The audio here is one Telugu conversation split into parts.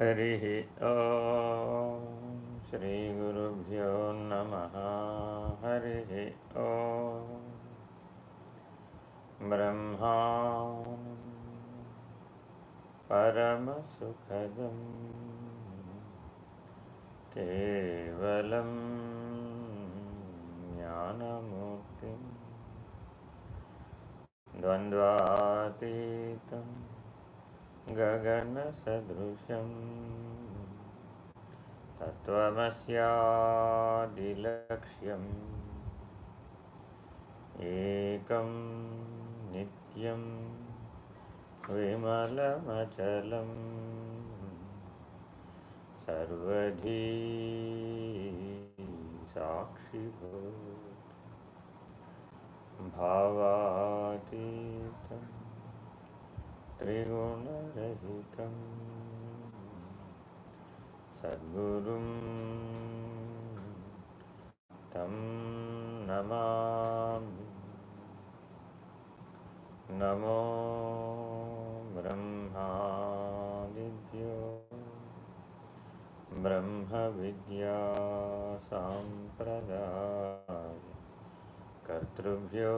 हरिः ॐ श्रीगुरुभ्यो नमः। हरिः ॐ। ब्रह्मा परमसुखदं केवलं ज्ञानमूर्तिं द्वन्द्वातीतं गगनसदृशं तत्त्वमस्यादिलक्ष्यम्। एकं नित्यं विमलमचलं सर्वधी साक्षिभूत भावातीतं त्रिगुणरहितं सद्गुरुं तं नमामि। नमो ब्रह्मादिभ्यो। ब्रह्मविद्यासाम्प्रदाय कर्तृभ्यो।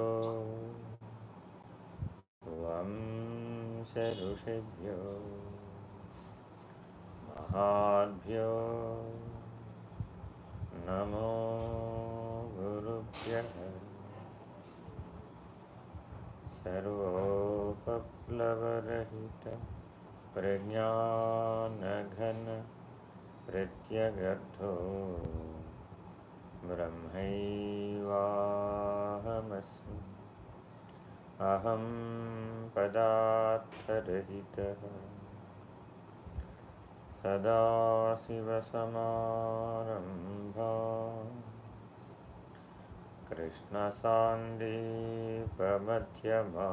वंशऋषिभ्यो महाभ्यो नमो गुरुभ्यः। सर्वोपप्लवरहित प्रज्ञानघन प्रत्यगर्थो। ब्रह्मैवाहमस्मि। अहं पदार्थरहितः। सदाशिवसमारम्भा कृष्णसान्दीपमध्यमा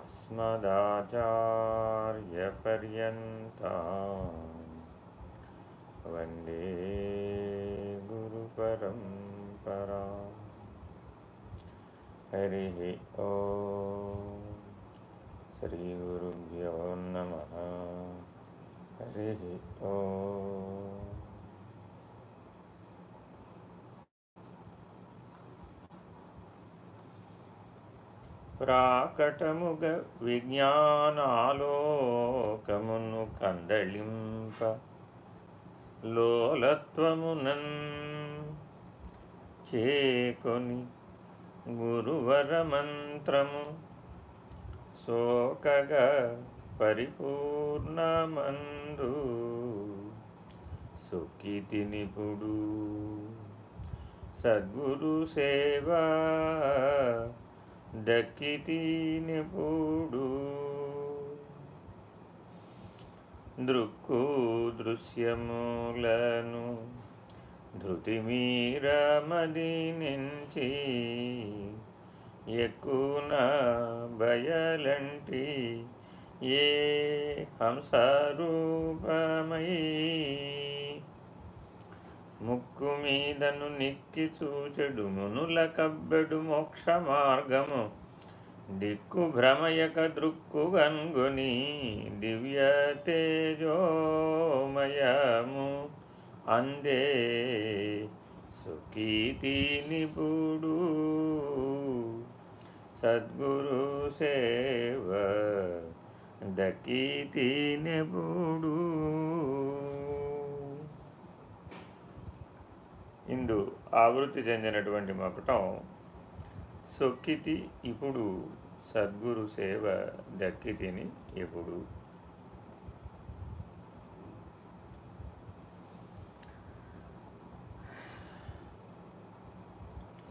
अस्मदाचार्यपर्यन्ता। वंदे गुरुपरम्परा। हरिः ॐ श्रीगुरुभ्यो नमः हरिः ॐ ప్రాకటముగ విజ్ఞానాలోకమును కందళింప లోలత్వమునన్ చేకొని గురువర మంత్రము శోకగా పరిపూర్ణమందు సుఖితి నిపుడు. సద్గురు సేవా దక్కితి నిపుడు. దృక్కు దృశ్యములను ధృతిమీరమది నుంచి ఎక్కున బయలంటి ఏ హంసరూపమై ముక్కు మీదను నిక్కి చూచెడు మునుల కబ్బెడు మోక్ష మార్గము. దిక్కు భ్రమయక దృక్కు గన్గుని దివ్య తేజోమయము. అందే సుఖీతి నిపుడు సద్గురు సేవ దకీతి నిపుడు ఇందు ఆవృత్తి చెందినటువంటి మకుటం సొక్కితి ఇప్పుడు సద్గురు సేవ దక్కితిని ఎప్పుడు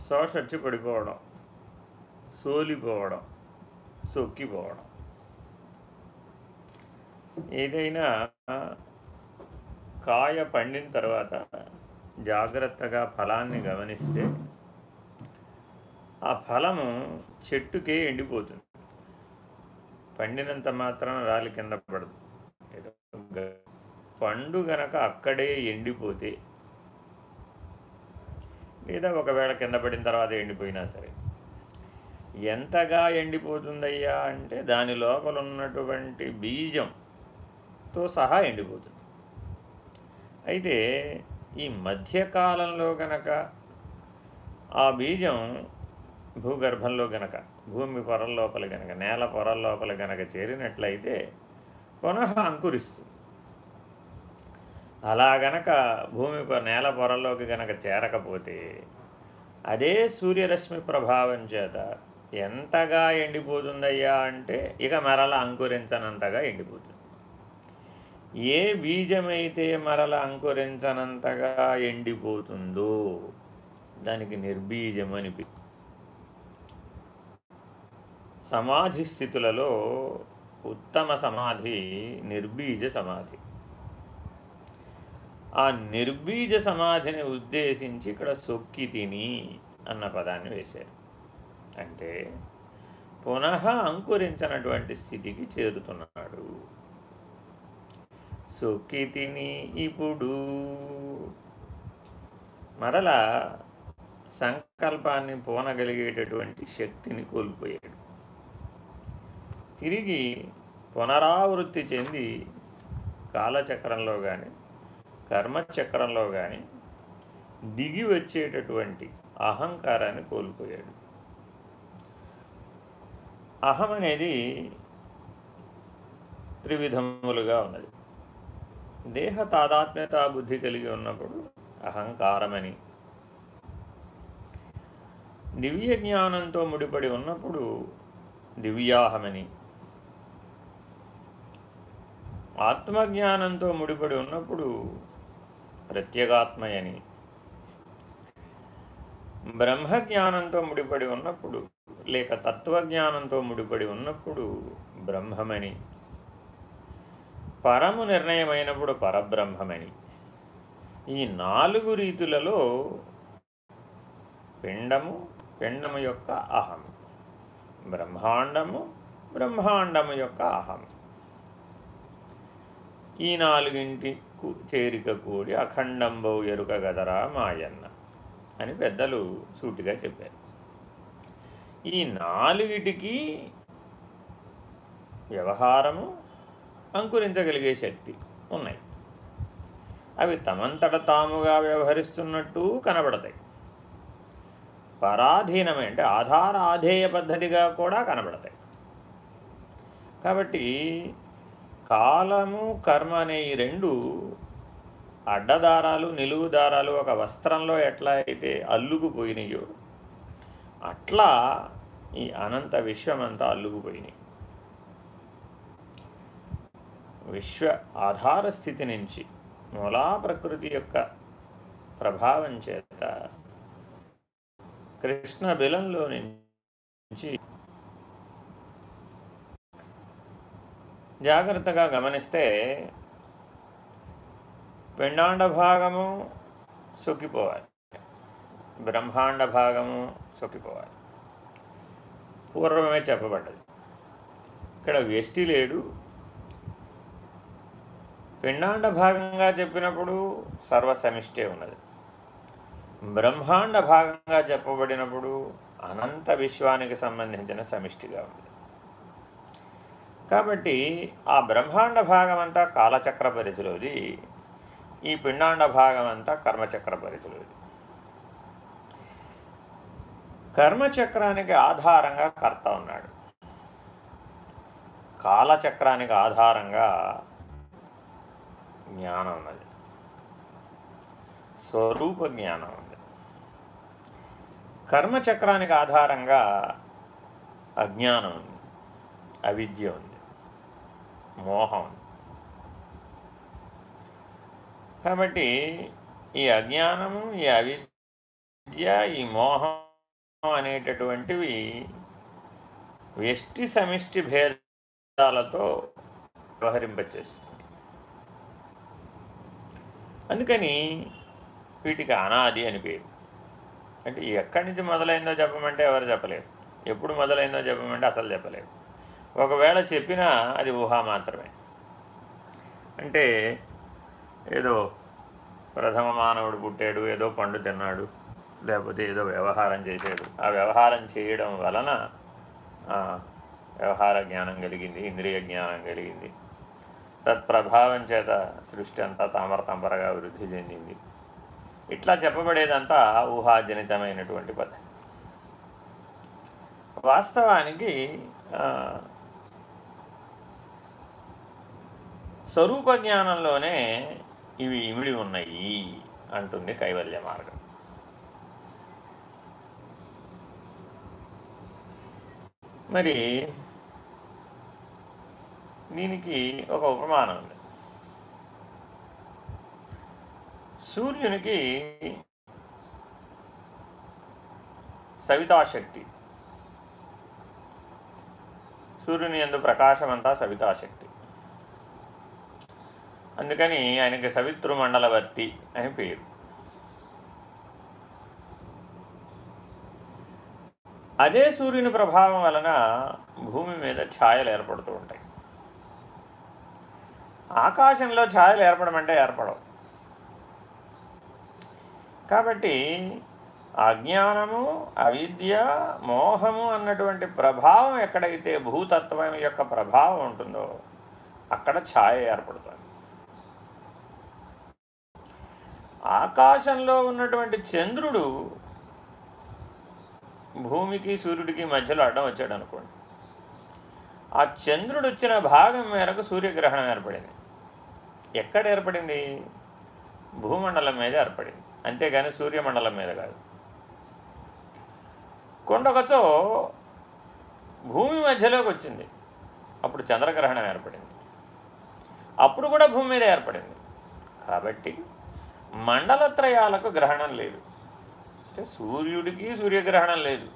శోషచ్చి పడిపోవడం సోలిపోవడం సొక్కిపోవడం. ఏదైనా కాయ పండిన తర్వాత జాగ్రత్తగా ఫలాన్ని గమనిస్తే ఆ ఫలము చెట్టుకే ఎండిపోతుంది. పండినంత మాత్రం రాలి కింద పడదు. ఏదో పండు గనక అక్కడే ఎండిపోతే లేదా ఒకవేళ కింద పడిన తర్వాత ఎండిపోయినా సరే. ఎంతగా ఎండిపోతుందయ్యా అంటే దాని లోపల ఉన్నటువంటి బీజం తో సహా ఎండిపోతుంది. అయితే ఈ మధ్యకాలంలో గనక ఆ బీజం భూగర్భంలో గనక భూమి పొరల లోపల గనక నేల పొరల లోపల గనక చేరినట్లయితే పునః అంకురిస్తుంది. అలా గనక భూమి నేల పొరల్లోకి గనక చేరకపోతే అదే సూర్యరశ్మి ప్రభావం చేత ఎంతగా ఎండిపోతుందయ్యా అంటే ఇక మరల అంకురించనంతగా ఎండిపోతుంది. ఏ బీజమైతే మరల అంకురించనంతగా ఎండిపోతుందో దానికి నిర్బీజం అని సమాధి స్థితులలో ఉత్తమ సమాధి నిర్బీజ సమాధి. ఆ నిర్బీజ సమాధిని ఉద్దేశించి ఇక్కడ సొక్కి తిని అన్న పదాన్ని వేశారు. అంటే పునః అంకురించినటువంటి స్థితికి చేరుతున్నాడు. సొక్కి తిని ఇప్పుడు మరలా సంకల్పాన్ని పోనగలిగేటటువంటి శక్తిని కోల్పోయాడు. తిరిగి పునరావృత్తి చెంది కాలచక్రంలో కానీ కర్మచక్రంలో కానీ దిగి వచ్చేటటువంటి అహంకారాన్ని కోల్పోయాడు. అహం అనేది త్రివిధములుగా ఉన్నది. దేహ తాదాత్మ్యత బుద్ధి కలిగి ఉన్నప్పుడు అహంకారమని దివ్య జ్ఞానంతో ముడిపడి ఉన్నప్పుడు దివ్యాహమని ఆత్మజ్ఞానంతో ముడిపడి ఉన్నప్పుడు ప్రత్యేగాత్మయని. బ్రహ్మజ్ఞానంతో ముడిపడి ఉన్నప్పుడు లేక తత్వజ్ఞానంతో ముడిపడి ఉన్నప్పుడు బ్రహ్మమని. పరము నిర్ణయమైనప్పుడు పరబ్రహ్మమని. ఈ నాలుగు రీతులలో పిండము పిండము యొక్క అహం. బ్రహ్మాండము బ్రహ్మాండము యొక్క అహం. ఈ నాలుగింటి చేరిక కూడి అఖండంబవు ఎరుక గదరా మాయన్న అని పెద్దలు సూటిగా చెప్పారు. ఈ నాలుగిటికి వ్యవహారము అంకురించగలిగే శక్తి ఉన్నాయి. అవి తమంతట తాముగా వ్యవహరిస్తున్నట్టు కనబడతాయి. పరాధీనమే అంటే ఆధార ఆధేయ పద్ధతిగా కూడా కనబడతాయి. కాబట్టి కాలము కర్మ అనే ఈ రెండు అడ్డదారాలు నిలువు దారాలు ఒక వస్త్రంలో ఎట్లా అయితే అల్లుకుపోయినాయో అట్లా ఈ అనంత విశ్వమంతా అల్లుకుపోయినాయి. విశ్వ ఆధార స్థితి నుంచి మూలా ప్రకృతి యొక్క ప్రభావం చేత కృష్ణ బిలంలో నుంచి జాగ్రత్తగా గమనిస్తే పిండాండ భాగము సొక్కిపోవాలి. బ్రహ్మాండ భాగము సొక్కిపోవాలి. పూర్వమే చెప్పబడ్డది. ఇక్కడ వ్యష్టి లేడు. పిండాండ భాగంగా చెప్పినప్పుడు సర్వసమిష్టే ఉన్నది. బ్రహ్మాండ భాగంగా చెప్పబడినప్పుడు అనంత విశ్వానికి సంబంధించిన సమిష్టిగా ఉంది. కాబట్టి ఆ బ్రహ్మాండ భాగం అంతా కాలచక్ర పరిధిలోది ఈ పిండాండ భాగం అంతా కర్మచక్ర పరిధిలోది. కర్మచక్రానికి ఆధారంగా కర్త ఉన్నాడు. కాలచక్రానికి ఆధారంగా జ్ఞానం ఉన్నది. స్వరూప జ్ఞానం ఉంది కర్మచక్రానికి ఆధారంగా అజ్ఞానం ఉంది అవిద్య ఉంది. మోహం. కాబట్టి ఈ అజ్ఞానము ఈ అవిద్య ఈ మోహం అనేటటువంటివి వ్యష్టి సమిష్టి భేదాలతో వ్యవహరింపచేస్తుంది అందుకని వీటికి అనాది అని పేరు. అంటే ఎక్కడి నుంచి మొదలైందో చెప్పమంటే ఎవరు చెప్పలేరు. ఎప్పుడు మొదలైందో చెప్పమంటే అసలు చెప్పలేరు. ఒకవేళ చెప్పినా అది ఊహా మాత్రమే. అంటే ఏదో ప్రథమ మానవుడు పుట్టాడు ఏదో పండు తిన్నాడు లేకపోతే ఏదో వ్యవహారం చేశాడు. ఆ వ్యవహారం చేయడం వలన వ్యవహార జ్ఞానం కలిగింది ఇంద్రియ జ్ఞానం కలిగింది. తత్ప్రభావం చేత సృష్టి అంతా తామర తంపరగా వృద్ధి చెందింది. ఇట్లా చెప్పబడేదంతా ఊహాజనితమైనటువంటి పద్ధతి. వాస్తవానికి స్వరూప జ్ఞానంలోనే ఇవి ఇమిడి ఉన్నాయి అంటుంది కైవల్య మార్గం. మరి దీనికి ఒక ఉపమానం ఉంది. సూర్యునికి సవితాశక్తి. సూర్యుని ఎందు ప్రకాశమంతా సవితాశక్తి. అందుకని ఆయనకి సవితృమండలవర్తి అని పేరు. అదే సూర్యుని ప్రభావం వలన భూమి మీద ఛాయలు ఏర్పడుతూ ఉంటాయి. ఆకాశంలో ఛాయలు ఏర్పడమంటే ఏర్పడవు. కాబట్టి అజ్ఞానము అవిద్య మోహము అన్నటువంటి ప్రభావం ఎక్కడైతే భూతత్వం యొక్క ప్రభావం ఉంటుందో అక్కడ ఛాయ ఏర్పడుతుంది. ఆకాశంలో ఉన్నటువంటి చంద్రుడు భూమికి సూర్యుడికి మధ్యలో అడ్డం వచ్చాడు అనుకోండి. ఆ చంద్రుడు వచ్చిన భాగం మేరకు సూర్యగ్రహణం ఏర్పడింది. ఎక్కడ ఏర్పడింది? భూమండలం మీద ఏర్పడింది. అంతేగాని సూర్యమండలం మీద కాదు. కొండొకతో భూమి మధ్యలోకి వచ్చింది. అప్పుడు చంద్రగ్రహణం ఏర్పడింది. అప్పుడు కూడా భూమి మీద ఏర్పడింది. కాబట్టి మండలత్రయాలకు గ్రహణం లేదు. అంటే సూర్యుడికి సూర్యగ్రహణం లేదు.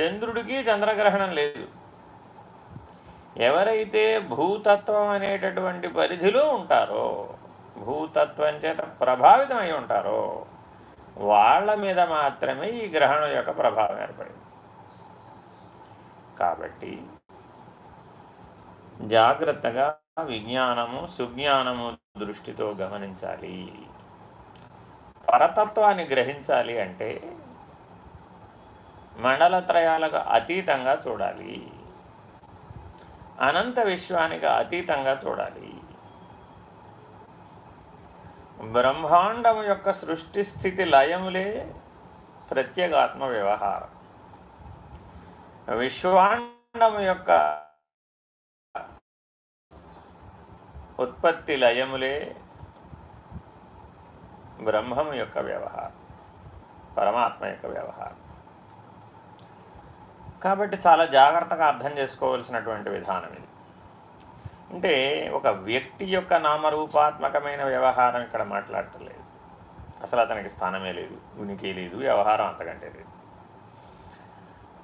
చంద్రుడికి చంద్రగ్రహణం లేదు. ఎవరైతే భూతత్వం అనేటటువంటి పరిధిలో ఉంటారో భూతత్వం చేత ప్రభావితమై ఉంటారో వాళ్ళ మీద మాత్రమే ఈ గ్రహణం యొక్క ప్రభావం ఏర్పడింది. కాబట్టి జాగ్రత్తగా విజ్ఞానము సుజ్ఞానము దృష్టితో గమనించాలి. పరతత్వాన్ని గ్రహించాలి అంటే మండలత్రయాలకు అతీతంగా చూడాలి. అనంత విశ్వానికి అతీతంగా చూడాలి. బ్రహ్మాండము యొక్క సృష్టి స్థితి లయములే ప్రత్యేగాత్మ వ్యవహారం. విశ్వాండము యొక్క ఉత్పత్తి లయములే బ్రహ్మము యొక్క వ్యవహారం పరమాత్మ యొక్క వ్యవహారం. కాబట్టి చాలా జాగ్రత్తగా అర్థం చేసుకోవాల్సినటువంటి విధానం ఇది. అంటే ఒక వ్యక్తి యొక్క నామరూపాత్మకమైన వ్యవహారం ఇక్కడ మాట్లాడటలేదు అసలు అతనికి స్థానమే లేదు ఉనికి లేదు వ్యవహారం అంతకంటే లేదు.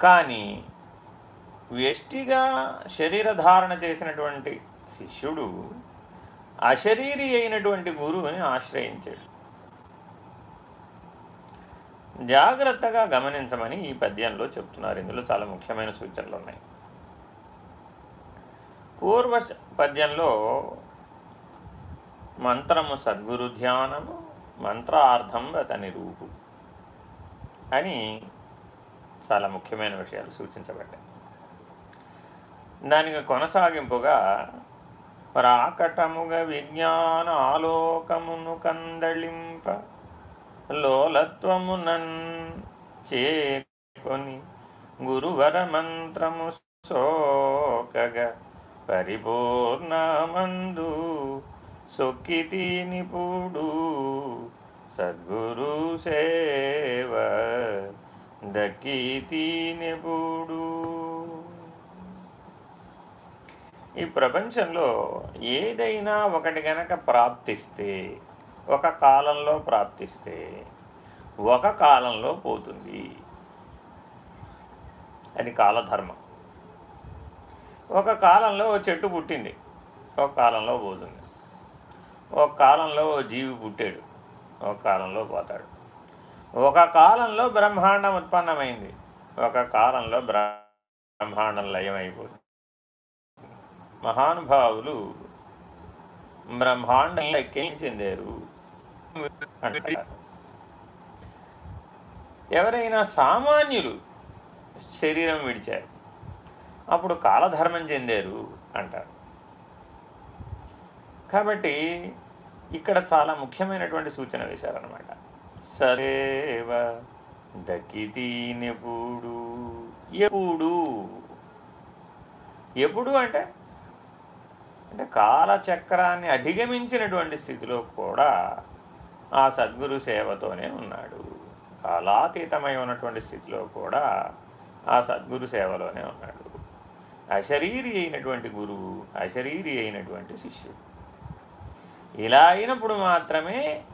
కానీ వ్యష్టిగా శరీరధారణ చేసినటువంటి శిష్యుడు అశరీరి అయినటువంటి గురువుని ఆశ్రయించాడు. జాగ్రత్తగా గమనించమని ఈ పద్యంలో చెప్తున్నారు. ఇందులో చాలా ముఖ్యమైన సూచనలు ఉన్నాయి. పూర్వ పద్యంలో మంత్రము సద్గురు ధ్యానము మంత్రార్థం అతని రూపు అని చాలా ముఖ్యమైన విషయాలు సూచించబడ్డాయి. దానికి కొనసాగింపుగా ప్రాకటముగా విజ్ఞాన ఆలోకమును కందళింప లోలత్వమునన్ చేకొని గురువర మంత్రము సోకగా పరిపూర్ణమందు సొక్కితి నిపుడు సద్గురు సేవ దక్కితి నిపుడు ఈ ప్రపంచంలో ఏదైనా ఒకటి గనక ప్రాప్తిస్తే ఒక కాలంలో ప్రాప్తిస్తే ఒక కాలంలో పోతుంది. అది కాలధర్మం. ఒక కాలంలో ఓ చెట్టు పుట్టింది. ఒక కాలంలో పోతుంది ఒక కాలంలో ఓ జీవి పుట్టాడు. ఒక కాలంలో పోతాడు. ఒక కాలంలో బ్రహ్మాండం ఉత్పన్నమైంది. ఒక కాలంలో బ్రహ్మాండం లయమైపోతుంది. మహానుభావులు బ్రహ్మాండం లెక్కేం ఎవరైనా సామాన్యులు శరీరం విడిచారు. అప్పుడు కాలధర్మం చెందారు అంటారు. కాబట్టి ఇక్కడ చాలా ముఖ్యమైనటువంటి సూచన వేశారనమాట సరేవ దక్కితీనెప్పుడు ఎప్పుడు? ఎప్పుడు అంటే అంటే కాలచక్రాన్ని అధిగమించినటువంటి స్థితిలో కూడా ఆ సద్గురు సేవతోనే ఉన్నాడు. కాలాతీతమై ఉన్నటువంటి స్థితిలో కూడా ఆ సద్గురు సేవలోనే ఉన్నాడు. అశరీరి అయినటువంటి గురువు అశరీరి అయినటువంటి శిష్యుడు. ఇలా అయినప్పుడు మాత్రమే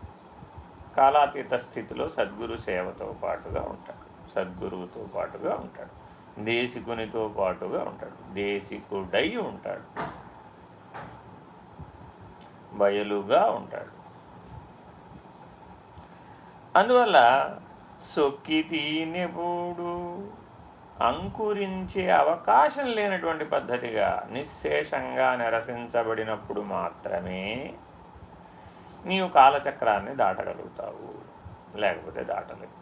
కాలాతీత స్థితిలో సద్గురు సేవతో పాటుగా ఉంటాడు. సద్గురువుతో పాటుగా ఉంటాడు. దేశికునితో పాటుగా ఉంటాడు. దేశికుడై ఉంటాడు. బయలుగా ఉంటాడు. అందువల్ల సొక్కి తీనిపోడు అంకురించే అవకాశం లేనటువంటి పద్ధతిగా నిశ్శేషంగా నిరసించబడినప్పుడు మాత్రమే నీవు కాలచక్రాన్ని దాటగలుగుతావు లేకపోతే దాటలేవు.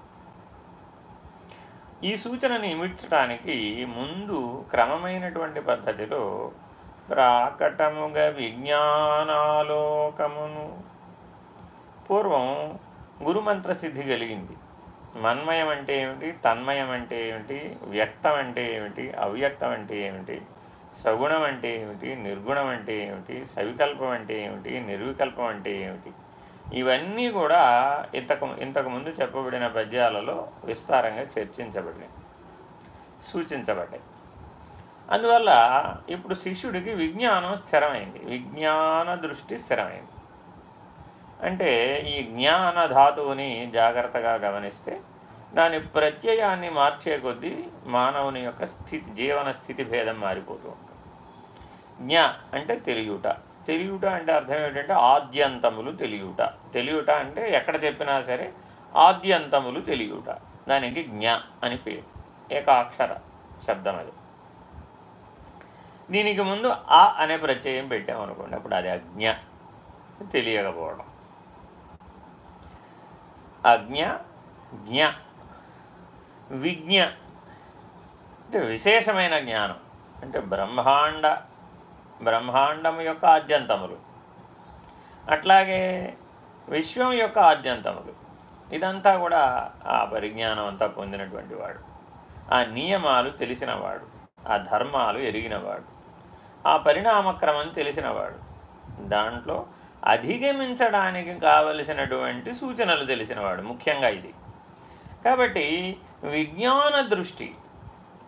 ఈ సూచనని ఇమిడ్చడానికి ముందు క్రమమైనటువంటి పద్ధతిలో ప్రాకటముగ విజ్ఞానాలోకమును పూర్వం గురుమంత్ర సిద్ధి కలిగింది. మన్మయం అంటే ఏమిటి? తన్మయం అంటే ఏమిటి? వ్యక్తం అంటే ఏమిటి? అవ్యక్తం అంటే ఏమిటి? సగుణం అంటే ఏమిటి? నిర్గుణం అంటే ఏమిటి? సవికల్పం అంటే ఏమిటి? నిర్వికల్పం అంటే ఏమిటి? ఇవన్నీ కూడా ఇంతకు ఇంతకుముందు చెప్పబడిన పద్యాలలో విస్తారంగా చర్చించబడినాయి సూచించబడ్డాయి. అందువల్ల ఇప్పుడు శిష్యుడికి విజ్ఞానం స్థిరమైంది. విజ్ఞాన దృష్టి స్థిరమైంది. అంటే ఈ జ్ఞాన ధాతువుని జాగ్రత్తగా గమనిస్తే దాని ప్రత్యయాన్ని మార్చే కొద్దీ మానవుని యొక్క స్థితి జీవన స్థితి భేదం మారిపోతూ ఉంటుంది. జ్ఞ అంటే తెలియుట. తెలియుట అంటే అర్థం ఏమిటంటే ఆద్యంతములు తెలియుట. తెలియుట అంటే ఎక్కడ చెప్పినా సరే ఆద్యంతములు తెలియుట. దానికి జ్ఞ అని పేరు. ఏకాక్షర శబ్దం అది. దీనికి ముందు ఆ అనే ప్రత్యయం పెట్టామనుకోండి అప్పుడు అది అజ్ఞ. తెలియకపోవడం. అజ్ఞ జ్ఞ విజ్ఞ అంటే విశేషమైన జ్ఞానం అంటే బ్రహ్మాండ బ్రహ్మాండం యొక్క ఆద్యంతములు అట్లాగే విశ్వం యొక్క ఆద్యంతములు ఇదంతా కూడా ఆ పరిజ్ఞానం అంతా పొందినటువంటి వాడు ఆ నియమాలు తెలిసినవాడు ఆ ధర్మాలు ఎరిగినవాడు ఆ పరిణామక్రమం తెలిసినవాడు దాంట్లో అధిగమించడానికి కావలసినటువంటి సూచనలు తెలిసినవాడు ముఖ్యంగా ఇది. కాబట్టి విజ్ఞాన దృష్టి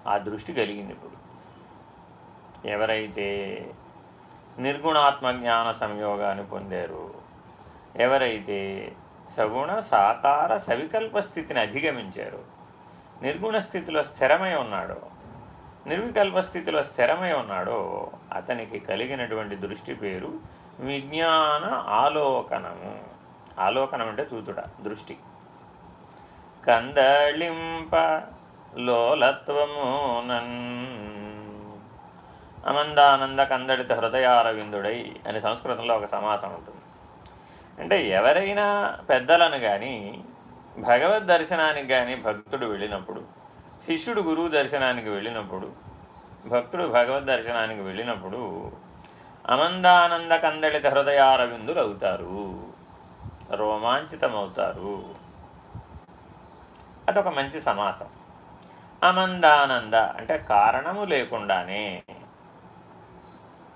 ఆ దృష్టి కలిగింది ఇప్పుడు. ఎవరైతే నిర్గుణాత్మ జ్ఞాన సంయోగాన్ని పొందారు ఎవరైతే సగుణ సాకార సవికల్ప స్థితిని అధిగమించారు నిర్గుణ స్థితిలో స్థిరమై ఉన్నాడో నిర్వికల్ప స్థితిలో స్థిరమై ఉన్నాడో అతనికి కలిగినటువంటి దృష్టి పేరు విజ్ఞాన ఆలోకనము. ఆలోకనం అంటే చూచుట దృష్టి. కందళింప లోలత్వమునన్ అమందానంద కందడిత హృదయారవిందుడై అని సంస్కృతంలో ఒక సమాసం ఉంటుంది. అంటే ఎవరైనా పెద్దలను కానీ భగవద్ దర్శనానికి కానీ భక్తుడు వెళ్ళినప్పుడు శిష్యుడు గురువు దర్శనానికి వెళ్ళినప్పుడు భక్తుడు భగవద్ దర్శనానికి వెళ్ళినప్పుడు అమందానంద కందళిత హృదయారవిందులు అవుతారు రోమాంచితమవుతారు అదొక మంచి సమాసం. అమందానంద అంటే కారణము లేకుండానే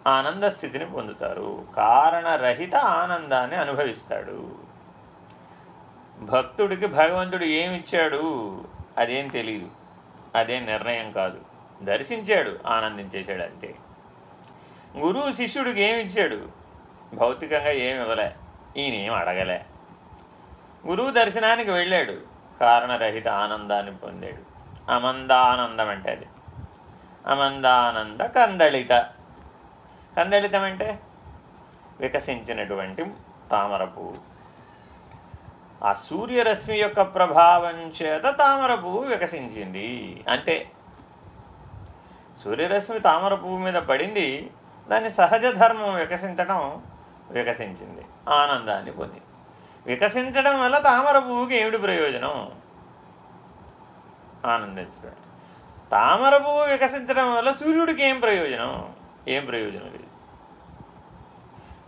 ఆనంద స్థితిని పొందుతారు. కారణరహిత ఆనందాన్ని అనుభవిస్తాడు. భక్తుడికి భగవంతుడు ఏమిచ్చాడు? అదేం తెలియదు అదేం నిర్ణయం కాదు. దర్శించాడు. ఆనందించేశాడు అంతే గురువు శిష్యుడికి ఏమి ఇచ్చాడు? భౌతికంగా ఏమి ఇవ్వలే. ఈయన ఏం అడగలే. గురువు దర్శనానికి వెళ్ళాడు. కారణరహిత ఆనందాన్ని పొందాడు. అమందానందం అంటే అది. అమందానంద కందళిత. కందళితం అంటే? వికసించినటువంటి తామరపు ఆ సూర్యరశ్మి యొక్క ప్రభావం చేత తామర పువ్వు వికసించింది. అంతే. సూర్యరశ్మి తామర పువ్వు మీద పడింది. దాని సహజ ధర్మం వికసించడం వికసించింది ఆనందాన్ని పొంది. వికసించడం వల్ల తామర పువ్వుకి ఏమిటి ప్రయోజనం? ఆనందించడం తామర పువ్వు వికసించడం వల్ల సూర్యుడికి ఏం ప్రయోజనం? ఏం ప్రయోజనం లేదు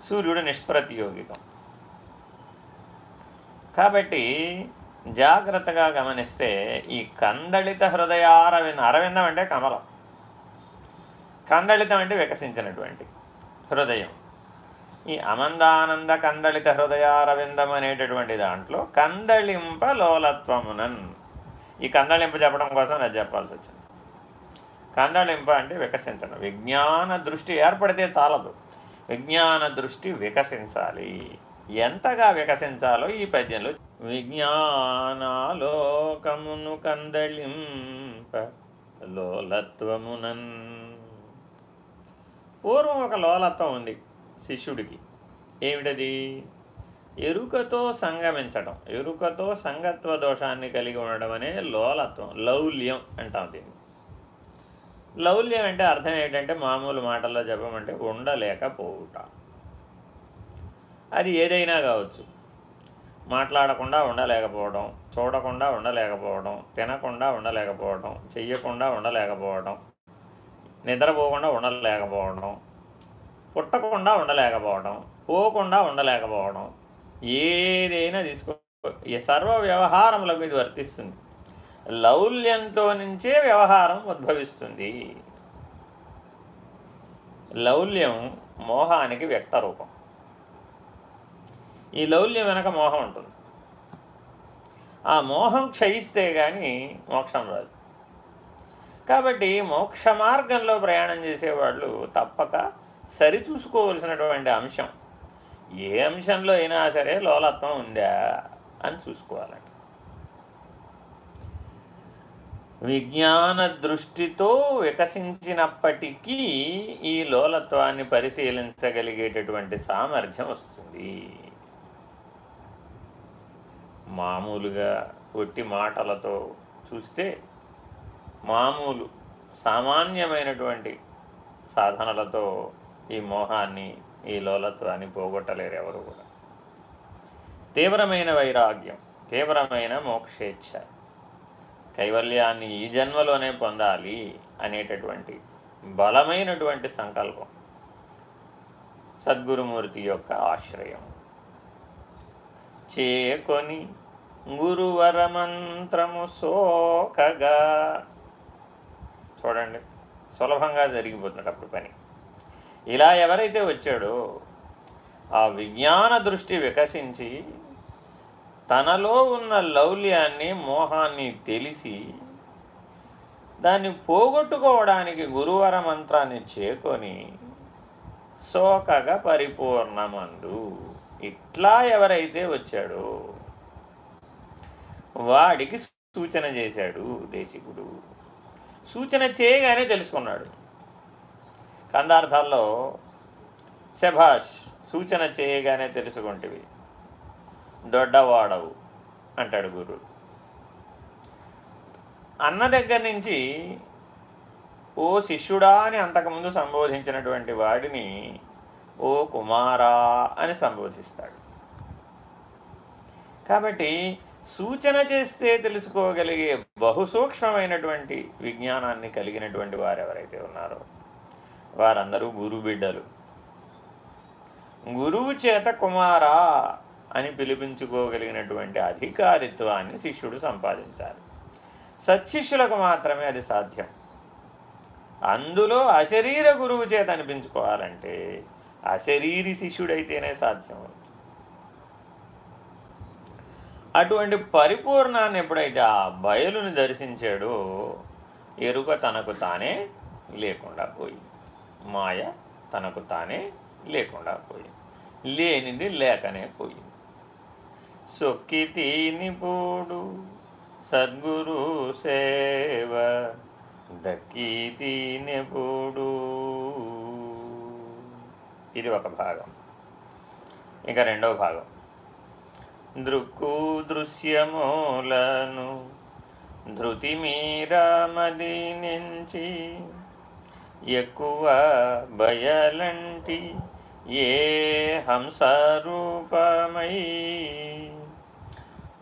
సూర్యుడు నిష్ప్రతియోగికం. కాబట్టి జాగ్రత్తగా గమనిస్తే ఈ కందళిత హృదయారవింద అరవిందం అంటే కమలం. కందళితం అంటే వికసించినటువంటి హృదయం. ఈ అమందానంద కందళిత హృదయారవిందం అనేటటువంటి దాంట్లో కందళింప లోలత్వమునన్. ఈ కందళింప చెప్పడం కోసం అది చెప్పాల్సి వచ్చింది కందళింప అంటే వికసించడం. విజ్ఞాన దృష్టి ఏర్పడితే చాలదు. విజ్ఞాన దృష్టి వికసించాలి. ఎంతగా వికసించాలో ఈ పద్యంలో విజ్ఞానాలోకమును కందళింప లోలత్వమునన్. పూర్వం ఒక లోలత్వం ఉంది శిష్యుడికి. ఏమిటది? ఎరుకతో సంగమించటం. ఎరుకతో సంగత్వ దోషాన్ని కలిగి ఉండడం అనే లోలత్వం లౌల్యం అంటాం దీన్ని. లౌల్యం అంటే అర్థం ఏంటంటే మామూలు మాటల్లో చెప్పమంటే ఉండలేకపోవుట. అది ఏదైనా కావచ్చు. మాట్లాడకుండా ఉండలేకపోవడం చూడకుండా ఉండలేకపోవడం తినకుండా ఉండలేకపోవడం చెయ్యకుండా ఉండలేకపోవడం నిద్రపోకుండా ఉండలేకపోవడం పుట్టకుండా ఉండలేకపోవడం పోకుండా ఉండలేకపోవడం ఏదైనా తీసుకో సర్వ వ్యవహారములకు ఇది వర్తిస్తుంది. లౌల్యంతో నుంచే వ్యవహారం ఉద్భవిస్తుంది. లౌల్యం మోహానికి వ్యక్త రూపం. ఈ లౌల్యం వెనక మోహం ఉంటుంది. ఆ మోహం క్షయిస్తే కానీ మోక్షం రాదు. కాబట్టి మోక్ష మార్గంలో ప్రయాణం చేసేవాళ్ళు తప్పక సరిచూసుకోవలసినటువంటి అంశం. ఏ అంశంలో అయినా సరే లోలత్వం ఉందా అని చూసుకోవాలంట విజ్ఞాన దృష్టితో వికసించినప్పటికీ ఈ లోలత్వాన్ని పరిశీలించగలిగేటటువంటి సామర్థ్యం వస్తుంది. మామూలుగా ఒట్టి మాటలతో చూస్తే మామూలు సామాన్యమైనటువంటి సాధనలతో ఈ మోహాన్ని ఈ లోలత్వాన్ని పోగొట్టలేరు ఎవరు కూడా. తీవ్రమైన వైరాగ్యం తీవ్రమైన మోక్షేచ్ఛ. కైవల్యాన్ని ఈ జన్మలోనే పొందాలి అనేటటువంటి బలమైనటువంటి సంకల్పం. సద్గురుమూర్తి యొక్క ఆశ్రయం. చేకొని గురువరమంత్రము సోకగా చూడండి. సులభంగా జరిగిపోతున్నాడు అప్పుడు పని. ఇలా ఎవరైతే వచ్చాడో ఆ విజ్ఞాన దృష్టి వికసించి తనలో ఉన్న లౌల్యాన్ని మోహాన్ని తెలిసి దాన్ని పోగొట్టుకోవడానికి గురువర మంత్రాన్ని చేకొని శోకగా పరిపూర్ణమందు ఇట్లా ఎవరైతే వచ్చాడో వాడికి సూచన చేశాడు దేశికుడు. సూచన చేయగానే తెలుసుకున్నాడు. కందార్థాల్లో శభాష్ సూచన చేయగానే తెలుసుకుంటవి. దొడ్డవాడవు అంటాడు గురు అన్న దగ్గర నుంచి ఓ శిష్యుడా అని అంతకుముందు సంబోధించినటువంటి వాడిని ఓ కుమారా అని సంబోధిస్తాడు. కాబట్టి సూచన చేస్తే తెలుసుకోగలిగే బహుసూక్ష్మమైనటువంటి విజ్ఞానాన్ని కలిగినటువంటి వారు ఎవరైతే ఉన్నారో వారందరూ గురు బిడ్డలు. గురువు చేత కుమారా అని పిలిపించుకోగలిగినటువంటి అధికారిత్వాన్ని శిష్యుడు సంపాదించాలి. సత్శిష్యులకు మాత్రమే అది సాధ్యం. అందులో అశరీర గురువు చేత అనిపించుకోవాలంటే అశరీరి శిష్యుడైతేనే సాధ్యం. అటువంటి పరిపూర్ణాన్ని ఎప్పుడైతే ఆ బయలుని దర్శించాడో ఎరుక తనకు తానే లేకుండా పోయి మాయ తనకు తానే లేకుండా పోయింది లేనిది లేకనే పోయింది సొక్కి తీనిపోడు సద్గురు సేవ దక్కి తీనెపుడు ఇది ఒక భాగం. ఇంకా రెండవ భాగం. దృక్కు దృశ్యమూలను ధృతి మీరామది నుంచి ఎక్కువ బయలంటి ఏ హంసరూపమై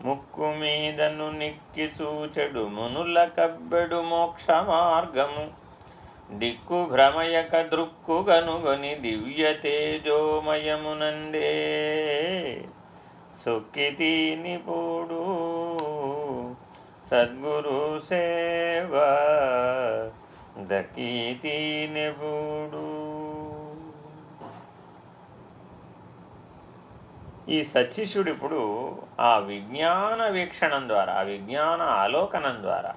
ముక్కు మీదను నిక్కి చూచెడు మునుల కబ్బెడు మోక్ష మార్గము దిక్కు భ్రమయక దృక్కు గనుగొని దివ్య తేజోమయమునందే. సుక్కితీని నిపుడు సద్గురు సేవ దకీతి నిపుడు ఈ సచ్చిష్యుడు ఇప్పుడు ఆ విజ్ఞాన వీక్షణం ద్వారా ఆ విజ్ఞాన ఆలోకనం ద్వారా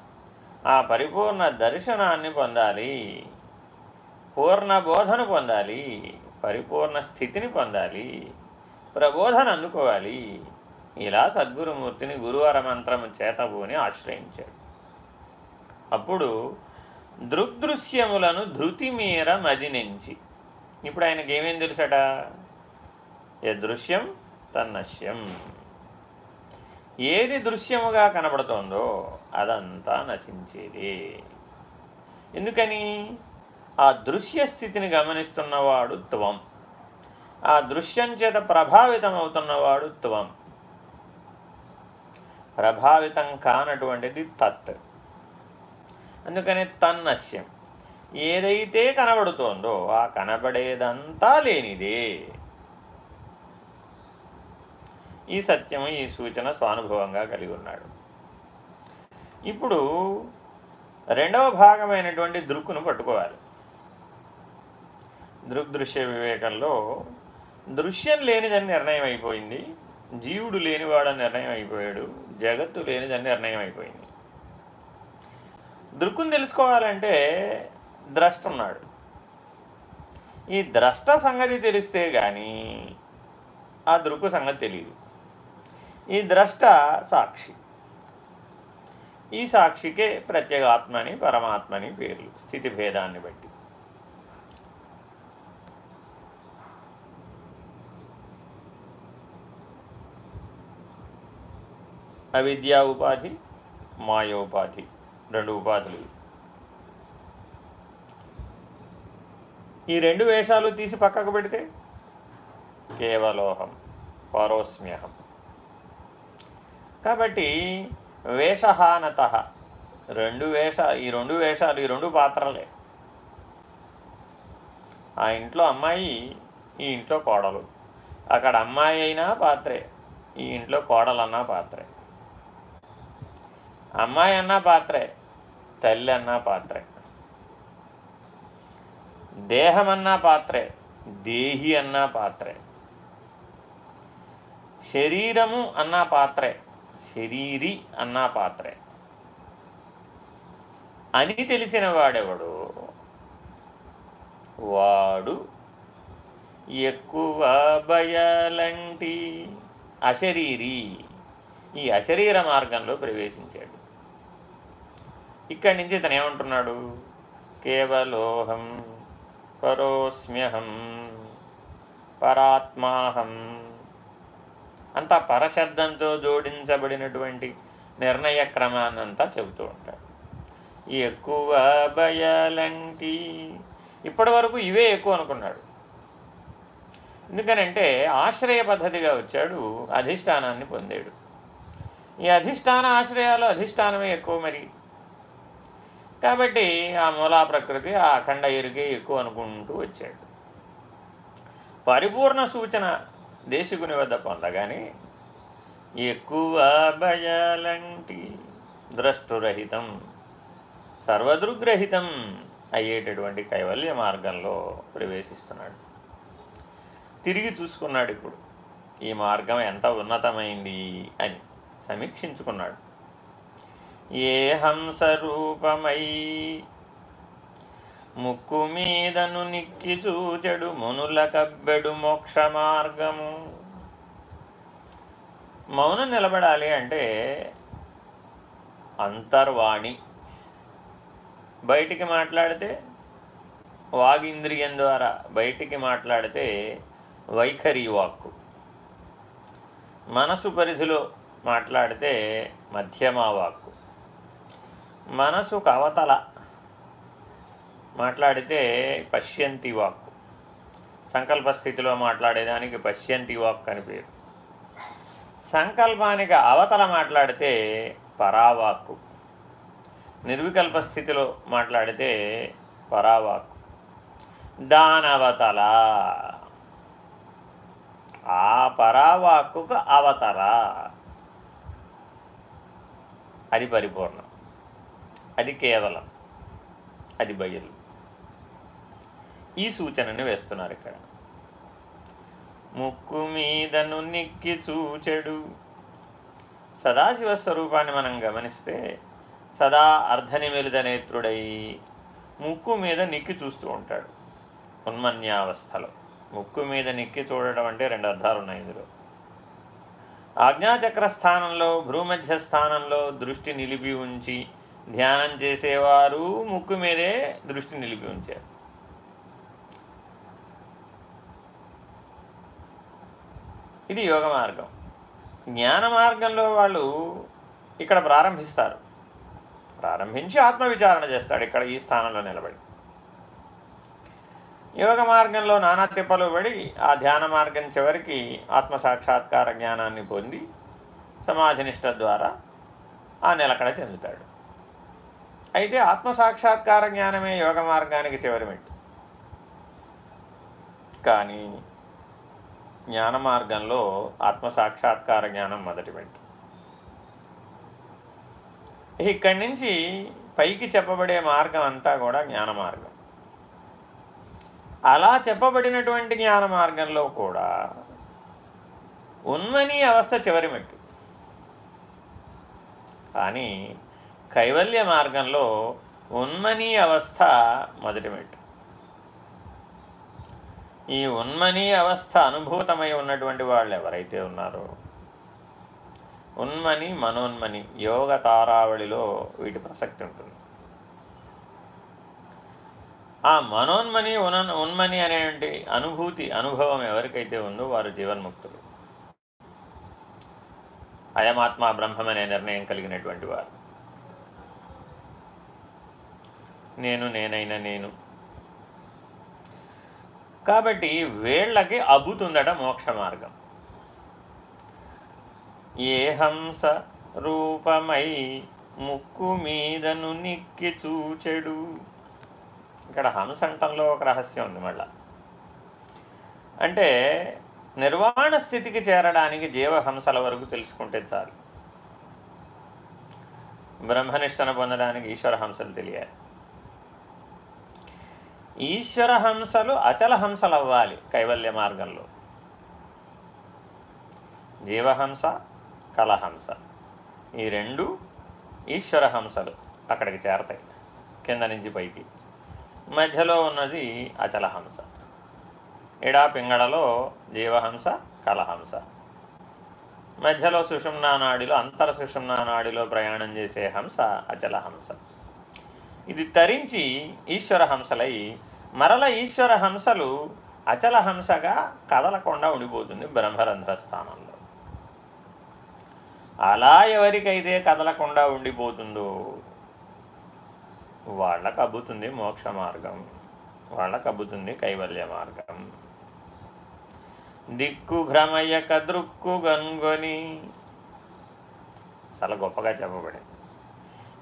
ఆ పరిపూర్ణ దర్శనాన్ని పొందాలి. పూర్ణ బోధను పొందాలి. పరిపూర్ణ స్థితిని పొందాలి. ప్రబోధన అందుకోవాలి. ఇలా సద్గురుమూర్తిని గురువర మంత్రము చేతబోని ఆశ్రయించాడు. అప్పుడు దృగ్దృశ్యములను ధృతి మీర మదినించి ఇప్పుడు ఆయనకి ఏమేం తెలుసట? దృశ్యం తన్నశ్యం. ఏది దృశ్యముగా కనబడుతోందో అదంతా నశించేది. ఎందుకని? ఆ దృశ్య స్థితిని గమనిస్తున్నవాడు త్వం. ఆ దృశ్యం చేత ప్రభావితం అవుతున్నవాడు త్వం. ప్రభావితం కానటువంటిది తత్. అందుకని తన్నశ్యం. ఏదైతే కనబడుతోందో ఆ కనబడేదంతా లేనిదే. ఈ సత్యం ఈ సూచన స్వానుభవంగా కలిగి ఉన్నాడు. ఇప్పుడు రెండవ భాగమైనటువంటి దృక్కును పట్టుకోవాలి. దృగ్దృశ్య వివేకంలో దృశ్యం లేనిదని నిర్ణయం అయిపోయింది జీవుడు లేనివాడని నిర్ణయం అయిపోయాడు జగత్తు లేనిదని నిర్ణయం అయిపోయింది దృక్కును తెలుసుకోవాలంటే ద్రష్ట ఉన్నాడు ఈ ద్రష్ట సంగతి తెలిస్తే కానీ ఆ దృక్కు సంగతి తెలియదు. ఈ ద్రష్ట సాక్షి. ఈ సాక్షికే ప్రత్యేగాత్మని పరమాత్మని పేర్లు స్థితి భేదాన్ని బట్టి. అవిద్యా ఉపాధి మాయోపాధి రెండు ఉపాధులు. ఈ రెండు వేషాలు తీసి పక్కకు పెడితే కేవలోహం పరోస్మ్యహం. కాబట్టి వేషహానత. రెండు వేష ఈ రెండు వేషాలు ఈ రెండు పాత్రలే. ఆ ఇంట్లో అమ్మాయి ఈ ఇంట్లో కోడలు. అక్కడ అమ్మాయి అయినా పాత్రే ఈ ఇంట్లో కోడలన్నా పాత్రే. అమ్మాయి అన్నా పాత్రే తల్లి అన్నా పాత్రే. దేహమన్నా పాత్రే దేహి అన్నా పాత్రే. శరీరము అన్నా పాత్రే శరీరి అన్నా పాత్రే. అని తెలిసిన వాడెవడు? వాడు ఎక్కువ భయలంటి అశరీరి. ఈ అశరీర మార్గంలో ప్రవేశించాడు. ఇక్కడి నుంచి ఇతను ఏమంటున్నాడు? కేవలోహం పరోస్మ్యహం పరాత్మాహం. అంతా పరశబ్దంతో జోడించబడినటువంటి నిర్ణయ క్రమాన్నంతా చెబుతూ ఉంటాడు. ఎక్కువ భయాలంటి ఇప్పటి వరకు ఇవే ఎక్కువ అనుకున్నాడు. ఎందుకనంటే ఆశ్రయ పద్ధతిగా వచ్చాడు అధిష్టానాన్ని పొందాడు. ఈ అధిష్టాన ఆశ్రయాలు అధిష్టానమే ఎక్కువ మరి. కాబట్టి ఆ మూలా ప్రకృతి ఆ అఖండ ఎరుగే ఎక్కువ అనుకుంటూ వచ్చాడు. పరిపూర్ణ సూచన దేశకుని వద్ద పొందగానే ఎక్కువ భయాలంటి ద్రష్టురహితం సర్వదృగ్రహితం అయ్యేటటువంటి కైవల్య మార్గంలో ప్రవేశిస్తున్నాడు. తిరిగి చూసుకున్నాడు ఇప్పుడు ఈ మార్గం ఎంత ఉన్నతమైంది అని సమీక్షించుకున్నాడు. ఏ హంసరూపమై ముక్కు మీదను నిక్కి చూచెడు మునుల కబ్బెడు మోక్ష మార్గము మౌనం నిలబడాలి అంటే అంతర్వాణి. బయటికి మాట్లాడితే వాగింద్రియం ద్వారా బయటికి మాట్లాడితే వైఖరి వాక్కు. మనసు పరిధిలో మాట్లాడితే మధ్యమా వాక్కు. మనసు కవతల మాట్లాడితే పశ్యంతి వాక్కు. సంకల్ప స్థితిలో మాట్లాడేదానికి పశ్యంతి వాక్ అని పేరు. సంకల్పానికి అవతల మాట్లాడితే పరావాక్కు. నిర్వికల్ప స్థితిలో మాట్లాడితే పరావాక్కు. దానవతల. ఆ పరావాక్కుకు అవతల. అది పరిపూర్ణం. అది కేవలం అది బయలు. ఈ సూచనని వేస్తున్నారు ఇక్కడ. ముక్కు మీదను నిక్కి చూచెడు. సదాశివ స్వరూపాన్ని మనం గమనిస్తే సదా అర్ధనిమిలిత నేత్రుడై ముక్కు మీద నిక్కి చూస్తూ ఉంటాడు. ఉన్మన్యావస్థలో. ముక్కు మీద నిక్కి చూడడం అంటే రెండు అర్థాలు ఉన్నాయి ఇందులో. ఆజ్ఞాచక్ర స్థానంలో భ్రూమధ్య స్థానంలో దృష్టి నిలిపి ఉంచి ధ్యానం చేసేవారు ముక్కు మీదే దృష్టి నిలిపి ఉంచారు. ఇది యోగ మార్గం. జ్ఞాన మార్గంలో వాళ్ళు ఇక్కడ ప్రారంభిస్తారు. ప్రారంభించి ఆత్మవిచారణ చేస్తాడు ఇక్కడ ఈ స్థానంలో నిలబడి. యోగ మార్గంలో నానా తిప్పలు పడి ఆ ధ్యాన మార్గం చివరికి ఆత్మసాక్షాత్కార జ్ఞానాన్ని పొంది సమాధినిష్ట ద్వారా ఆ నిలకడ చెందుతాడు. అయితే ఆత్మసాక్షాత్కార జ్ఞానమే యోగ మార్గానికి చివరి మెట్టు కానీ జ్ఞాన మార్గంలో ఆత్మసాక్షాత్కార జ్ఞానం మొదటి మెట్టు. ఇక్కడి నుంచి పైకి చెప్పబడే మార్గం అంతా కూడా జ్ఞాన మార్గం. అలా చెప్పబడినటువంటి జ్ఞాన మార్గంలో కూడా ఉన్మని అవస్థ చివరి మెట్టు కానీ కైవల్య మార్గంలో ఉన్మనీ అవస్థ మొదటి మెట్టు ఈ ఉన్మనీ అవస్థ అనుభూతమై ఉన్నటువంటి వాళ్ళు ఎవరైతే ఉన్నారో ఉన్మని మనోన్మని యోగ తారావళిలో వీటి ప్రసక్తి ఉంటుంది. ఆ మనోన్మని ఉన ఉన్మని అనేటువంటి అనుభూతి అనుభవం ఎవరికైతే ఉందో వారు జీవన్ముక్తులు. అయమాత్మ బ్రహ్మమనే నిర్ణయం కలిగినటువంటి వారు. నేను నేనైన నేను. కాబట్టి వేళ్ళకి అబ్బుతుందట మోక్ష మార్గం ఏ హంస రూపమై ముక్కు మీదను నిక్కి చూచెడు. ఇక్కడ హంస అంటంలో ఒక రహస్యం ఉంది మళ్ళా. అంటే నిర్వాణ స్థితికి చేరడానికి జీవహంసల వరకు తెలుసుకుంటే చాలు. బ్రహ్మనిష్టన పొందడానికి ఈశ్వర హంసలు తెలియాలి. ఈశ్వర హంసలు అచల హంసలు అవ్వాలి కైవల్య మార్గంలో. జీవహంస కలహంస. ఈ రెండు ఈశ్వర హంసలు అక్కడికి చేరతాయి కింద నుంచి పైకి. మధ్యలో ఉన్నది అచల హంస. ఇడా పింగళలో జీవహంస కలహంస. మధ్యలో సుషుమ్నానాడిలో అంతర సుషుమ్నానాడిలో ప్రయాణం చేసే హంస అచల హంస. ఇది తరించి ఈశ్వర హంసలై మరల ఈశ్వర హంసలు అచల హంసగా కదలకుండా ఉండిపోతుంది బ్రహ్మరంధ్ర స్థానంలో అలా ఎవరికైతే కదలకుండా ఉండిపోతుందో వాళ్ళకు అబ్బుతుంది మోక్ష మార్గం వాళ్ళకు అబ్బుతుంది కైవల్య మార్గం. దిక్కు భ్రమయ్యక దృక్కు గన్గొని చాలా గొప్పగా చెప్పబడింది.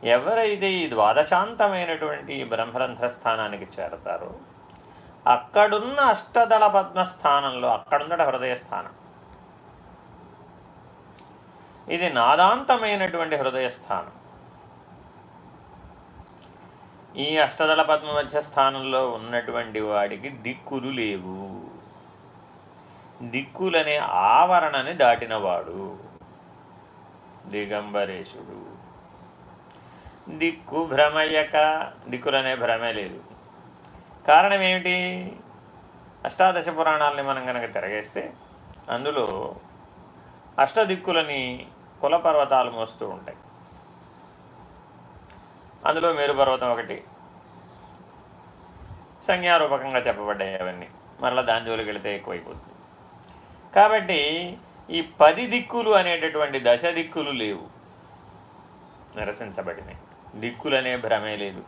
ఎవరైతే ఈ ద్వాదశాంతమైనటువంటి బ్రహ్మరంధ్రస్థానానికి చేరతారో అక్కడున్న అష్టదళ పద్మస్థానంలో అక్కడుందట హృదయ స్థానం ఇది నాదాంతమైనటువంటి హృదయస్థానం. ఈ అష్టదళ పద్మ మధ్య స్థానంలో ఉన్నటువంటి వాడికి దిక్కులు లేవు. దిక్కులనే ఆవరణని దాటినవాడు. దిగంబరేశుడు. దిక్కు భ్రమయ్యక దిక్కులనే భ్రమే లేదు. కారణం ఏమిటి? అష్టాదశ పురాణాలని మనం కనుక తిరగేస్తే అందులో అష్టదిక్కులని కుల పర్వతాలు మోస్తూ ఉంటాయి. అందులో మేరు పర్వతం ఒకటి. సంజ్ఞారూపకంగా చెప్పబడ్డాయి అవన్నీ. మరలా దాని జోలికి వెళితే ఎక్కువైపోతుంది. కాబట్టి ఈ పది దిక్కులు అనేటటువంటి దశ దిక్కులు లేవు. నిరసించబడినాయి దిక్కులనే భ్రమే లేదు.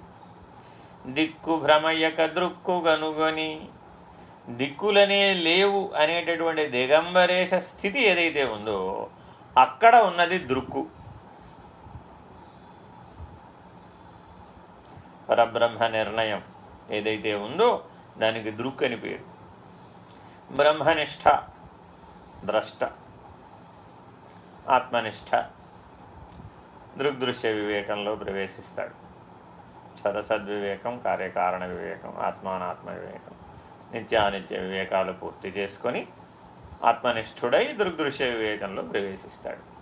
దిక్కు భ్రమయ్యక దృక్కు గనుగొని దిక్కులనే లేవు అనేటటువంటి దిగంబరేష స్థితి ఏదైతే ఉందో అక్కడ ఉన్నది దృక్కు. పరబ్రహ్మ నిర్ణయం ఏదైతే ఉందో దానికి దృక్ అని పేరు. బ్రహ్మనిష్ట ద్రష్ట ఆత్మనిష్ట దృగ్దృశ్య వివేకంలో ప్రవేశిస్తాడు. సదసద్వివేకం కార్యకారణ వివేకం ఆత్మానాత్మ వివేకం. నిత్యానిత్య వివేకాలు పూర్తి చేసుకొని ఆత్మనిష్ఠుడై దృగ్దృశ్య వివేకంలో ప్రవేశిస్తాడు.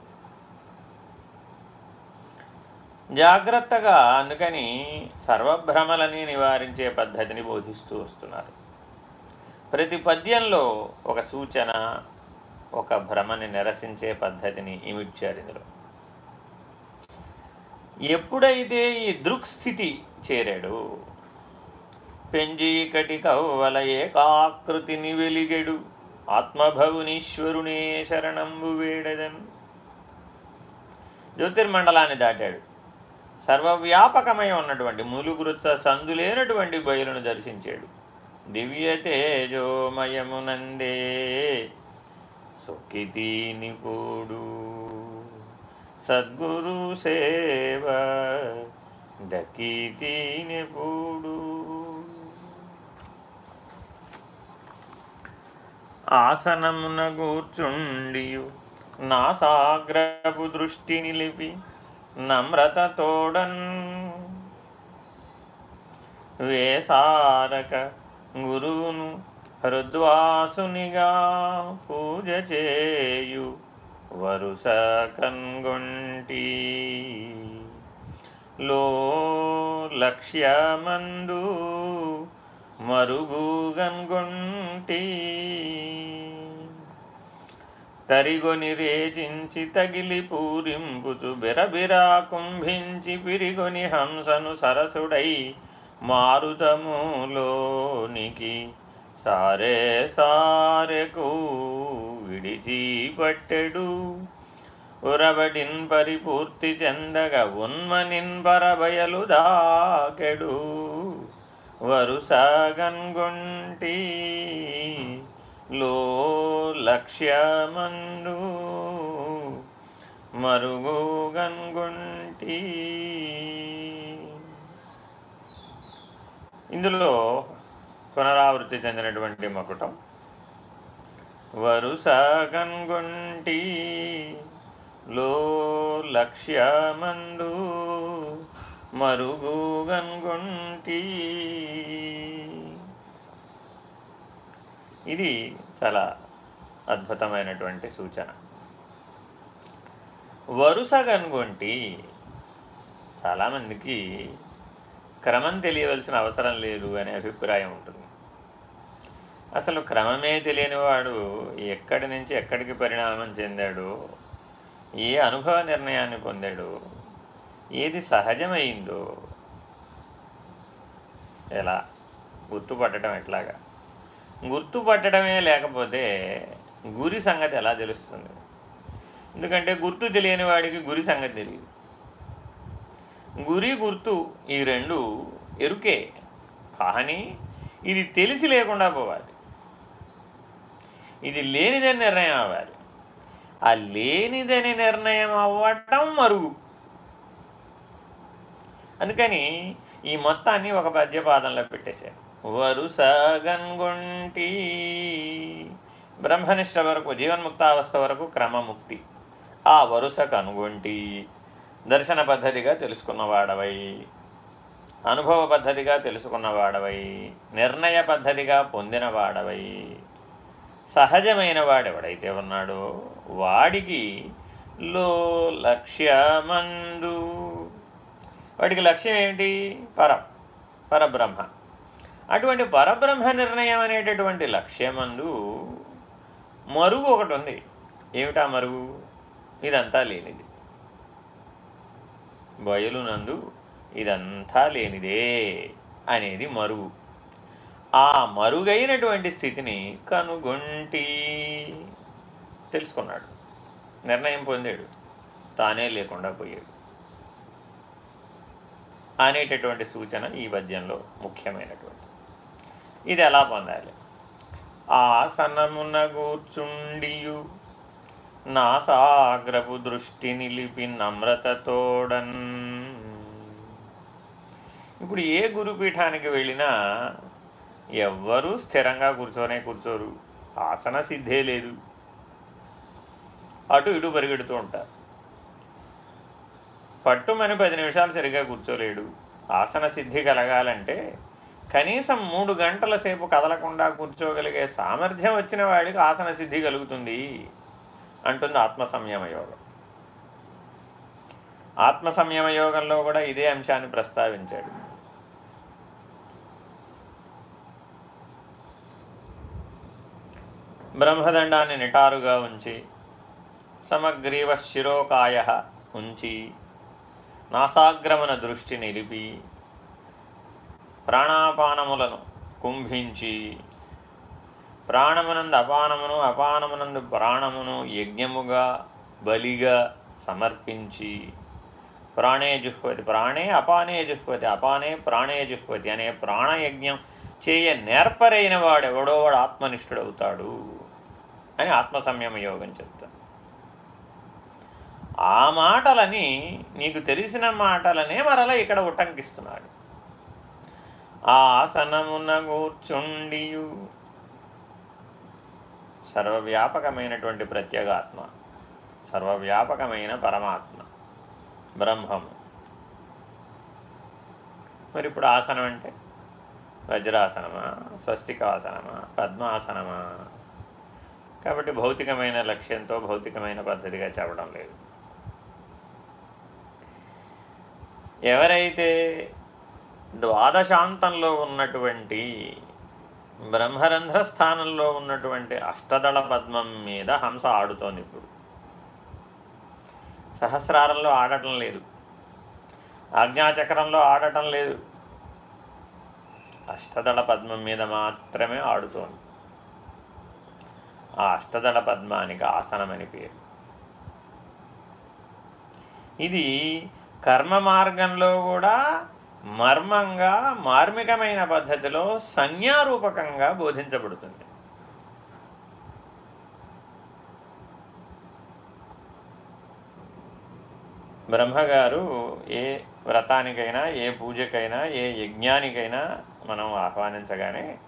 జాగ్రత్తగా అందుకని సర్వభ్రమలని నివారించే పద్ధతిని బోధిస్తూ వస్తున్నారు. ప్రతి పద్యంలో ఒక సూచన ఒక భ్రమని నిరసించే పద్ధతిని ఇమిడ్చారు ఇందులో. ఎప్పుడైతే ఈ దృక్స్థితి చేరాడు పెంజీకటి కవ్వల ఏకాకృతిని వెలిగెడు ఆత్మభవునీశ్వరునే శరణంబు వేడదను. జ్యోతిర్మండలాన్ని దాటాడు. సర్వవ్యాపకమై ఉన్నటువంటి ములుగురుత్స సందులేనటువంటి బయలును దర్శించాడు. దివ్య తేజోమయమునందే సొక్కితి నిపుడు సద్గురు సేవ దక్కితి ఆసనమున కూర్చుండియు నా సాగ్రపు దృష్టి నిలిపి నమ్రతతోడన్ వేసారక గురువును హృద్వాసునిగా పూజ చేయు వరుస కన్గొంటి లో లక్ష్యమందు మరుగుగన్గొంటి తరిగొని రేచించి తగిలి పూరింపుచు బిరబిరా కుంభించి పిరిగొని హంసను సరసుడై మారుతములోనికి సారే సారెకు విడిచి పట్టెడు ఉరబడిన్ పరిపూర్తి చెందగ ఉన్మనిన్ పరబయలు దాకెడు. వరుసగన్గొంటి లో లక్ష్యమందు మరుగుగన్గొంటి ఇందులో పునరావృత్తి చెందినటువంటి మకుటం వరుసగన్గొంటి లో లక్ష్యమందు మరుగుగన్గొంటి. ఇది చాలా అద్భుతమైనటువంటి సూచన. వరుస కనుగొంటి చాలామందికి క్రమం తెలియవలసిన అవసరం లేదు అనే అభిప్రాయం ఉంటుంది. అసలు క్రమమే తెలియని వాడు ఎక్కడి నుంచి ఎక్కడికి పరిణామం చెందాడు? ఏ అనుభవ నిర్ణయాన్ని పొందాడు? ఏది సహజమైందో? ఎలా? గుర్తుపట్టడం ఎట్లాగా? గుర్తుపట్టడమే లేకపోతే గురి సంగతి ఎలా తెలుస్తుంది? ఎందుకంటే గుర్తు తెలియని వాడికి గురి సంగతి తెలియదు. గురి గుర్తు ఈ రెండు ఎరుకే. కానీ ఇది తెలిసి లేకుండా పోవాలి. ఇది లేనిదని నిర్ణయం అవ్వాలి. ఆ లేనిదని నిర్ణయం అవ్వటం మరుగు. అందుకని ఈ మొత్తాన్ని ఒక పద్యపాదంలో పెట్టేశారు. వరుసగన్గుంటి బ్రహ్మనిష్ట వరకు జీవన్ముక్తావస్థ వరకు క్రమముక్తి. ఆ వరుస కనుగొంటి దర్శన పద్ధతిగా తెలుసుకున్నవాడవై అనుభవ పద్ధతిగా తెలుసుకున్నవాడవై నిర్ణయ పద్ధతిగా పొందినవాడవై. సహజమైన వాడెవడైతే ఉన్నాడో వాడికి లో లక్ష్యమందు. వాడికి లక్ష్యం ఏమిటి పరం పరబ్రహ్మ. అటువంటి పరబ్రహ్మ నిర్ణయం అనేటటువంటి లక్ష్యమందు మరుగు ఒకటి ఉంది ఏమిటా మరుగు? ఇదంతా లేనిది. బయలునందు ఇదంతా లేనిదే అనేది మరుగు. ఆ మరుగైనటువంటి స్థితిని కనుగొంటి తెలుసుకున్నాడు. నిర్ణయం పొందాడు. తానే లేకుండా పోయాడు. అనేటటువంటి సూచన ఈ పద్యంలో ముఖ్యమైనటువంటి. ఇది ఎలా పొందాలి? ఆసనమున కూర్చుండియు నా సాగ్రపు దృష్టి నిలిపి నమ్రతతోడన్ ఇప్పుడు ఏ గురుపీఠానికి వెళ్ళినా ఎవ్వరూ స్థిరంగా కూర్చోనే కూర్చోరు. ఆసన సిద్ధే లేదు. అటు ఇటు పరిగెడుతూ ఉంటారు పట్టుమని పది నిమిషాలు సరిగ్గా కూర్చోలేడు. ఆసన సిద్ధి కలగాలంటే కనీసం మూడు గంటల సేపు కదలకుండా కూర్చోగలిగే సామర్థ్యం వచ్చిన వాడికి ఆసన సిద్ధి కలుగుతుంది అంటుంది ఆత్మ సంయమ యోగం ఆత్మ సంయమ యోగంలో కూడా ఇదే అంశాన్ని ప్రస్తావించాడు. బ్రహ్మదండాన్ని నిటారుగా ఉంచి సమగ్రీవ శిరోకాయ ఉంచి నాసాగ్రమణ దృష్టి నిలిపి ప్రాణాపానములను కుంభించి ప్రాణమునందు అపానమును అపానమునందు ప్రాణమును యజ్ఞముగా బలిగా సమర్పించి ప్రాణే జుహ్వతి ప్రాణే అపానే జుహ్వతి అపానే ప్రాణే జుహ్వతి అనే ప్రాణయజ్ఞం చేయ నేర్పరైన వాడెవడో వాడు ఆత్మనిష్ఠుడవుతాడు. అని ఆత్మ సంయమ యోగం చెప్తాను ఆ మాటలని నీకు తెలిసిన మాటలనే మరలా ఇక్కడ ఉటంకిస్తున్నాడు. ఆసనమున కూర్చుండియు. సర్వవ్యాపకమైనటువంటి ప్రత్యేగాత్మ సర్వవ్యాపకమైన పరమాత్మ బ్రహ్మము. మరి ఇప్పుడు ఆసనం అంటే వజ్రాసనమా? స్వస్తికాసనమా? పద్మాసనమా? కాబట్టి భౌతికమైన లక్ష్యంతో భౌతికమైన పద్ధతిగా చెప్పడం లేదు. ఎవరైతే ద్వాదశాంతంలో ఉన్నటువంటి బ్రహ్మరంధ్ర స్థానంలో ఉన్నటువంటి అష్టదళ పద్మం మీద హంస ఆడుతోంది ఇప్పుడు. సహస్రారంలో ఆడటం లేదు. ఆజ్ఞాచక్రంలో ఆడటం లేదు. అష్టదళ పద్మం మీద మాత్రమే ఆడుతోంది. ఆ అష్టదళ పద్మానికి ఆసనమని పేరు. ఇది కర్మ మార్గంలో కూడా మర్మంగా మార్మికమైన పద్ధతిలో సంజ్ఞారూపకంగా బోధించబడుతుంది. బ్రహ్మగారు ఏ వ్రతానికైనా ఏ పూజకైనా ఏ యజ్ఞానికైనా మనం ఆహ్వానించగానే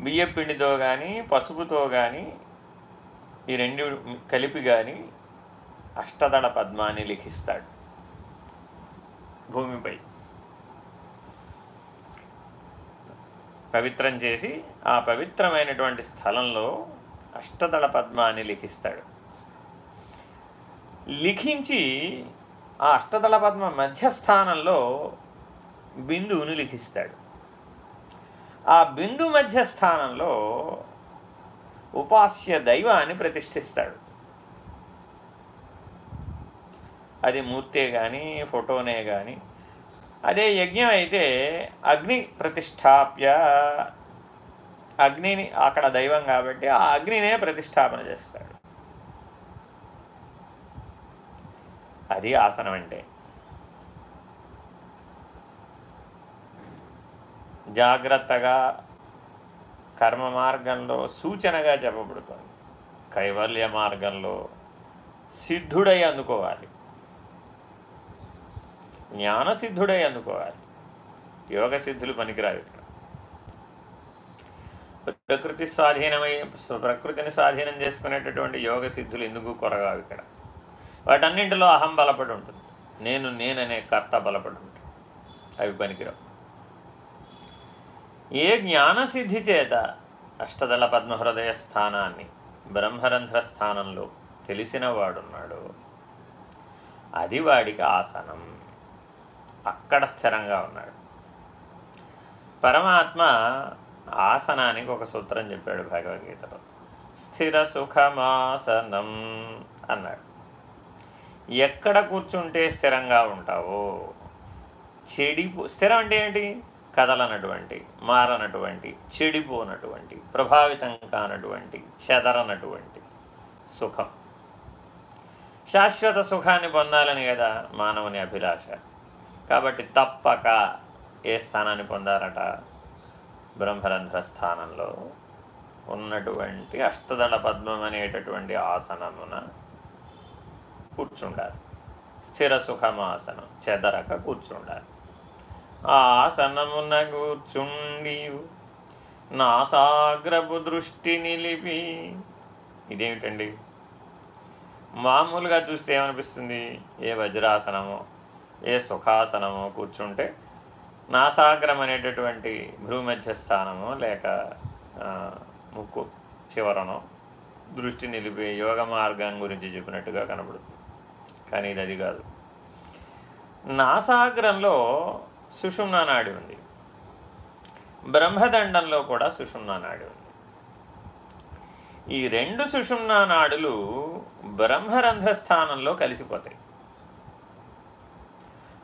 బియ్యపిండితో కానీ పసుపుతో కానీ ఈ రెండు కలిపి కానీ అష్టదళ పద్మాన్ని లిఖిస్తాడు. భూమిపై. పవిత్రం చేసి ఆ పవిత్రమైనటువంటి స్థలంలో అష్టదళ పద్మాన్ని లిఖిస్తాడు. లిఖించి ఆ అష్టదళ పద్మ మధ్యస్థానంలో బిందువుని లిఖిస్తాడు. ఆ బిందు మధ్య స్థానంలో ఉపాస్య దైవాన్ని ప్రతిష్ఠిస్తాడు. అది మూర్తే కానీ ఫోటోనే కానీ అదే యజ్ఞం అయితే అగ్ని ప్రతిష్టాప్య అగ్నిని అక్కడ దైవం కాబట్టి ఆ అగ్నినే ప్రతిష్టాపన చేస్తాడు. అది ఆసనం అంటే జాగ్రత్తగా కర్మ మార్గంలో సూచనగా చెప్పబడుతుంది. కైవల్య మార్గంలో సిద్ధుడై అందుకోవాలి. జ్ఞానసిద్ధుడై అందుకోవాలి. యోగ సిద్ధులు పనికిరావు ఇక్కడ. ప్రకృతి స్వాధీనమై ప్రకృతిని స్వాధీనం చేసుకునేటటువంటి యోగ సిద్ధులు ఎందుకు కొరగావు ఇక్కడ? వాటన్నింటిలో అహం బలపడి ఉంటుంది. నేను నేననే కర్త బలపడి ఉంటుంది. అవి పనికిరావు. ఏ జ్ఞానసిద్ధి చేత అష్టదళ పద్మహృదయ స్థానాన్ని బ్రహ్మరంధ్ర స్థానంలో తెలిసిన వాడున్నాడు అది వాడికి ఆసనం. అక్కడ స్థిరంగా ఉన్నాడు. పరమాత్మ ఆసనానికి ఒక సూత్రం చెప్పాడు భగవద్గీతలో. స్థిర సుఖమాసనం అన్నాడు. ఎక్కడ కూర్చుంటే స్థిరంగా ఉంటావో చెడిపో స్థిరం అంటే ఏంటి? కదలనటువంటి మారనటువంటి చెడిపోనటువంటి ప్రభావితం కానటువంటి చెదరనటువంటి సుఖం. శాశ్వత సుఖాన్ని పొందాలని కదా మానవుని అభిలాష. కాబట్టి తప్పక ఏ స్థానాన్ని పొందారట? బ్రహ్మరంధ్ర స్థానంలో ఉన్నటువంటి అష్టదళ పద్మం అనేటటువంటి ఆసనమున కూర్చుండాలి. స్థిర సుఖమాసనం చెదరక కూర్చుండాలి. ఆసనమున కూర్చుండి నాసాగ్రపు దృష్టి నిలిపి. ఇదేమిటండి? మామూలుగా చూస్తే ఏమనిపిస్తుంది? ఏ వజ్రాసనమో ఏ సుఖాసనమో కూర్చుంటే నాసాగ్రం అనేటటువంటి భ్రూమధ్య లేక ముక్కు చివరనో దృష్టి నిలిపే యోగ మార్గం గురించి చెప్పినట్టుగా కనబడుతుంది. కానీ ఇది అది కాదు. నాసాగ్రంలో సుషుమ్నా నాడి ఉంది. బ్రహ్మదండంలో కూడా సుషుమ్నా నాడి ఉంది. ఈ రెండు సుషుమ్నా నాడులు బ్రహ్మరంధ్ర స్థానంలో కలిసిపోతాయి.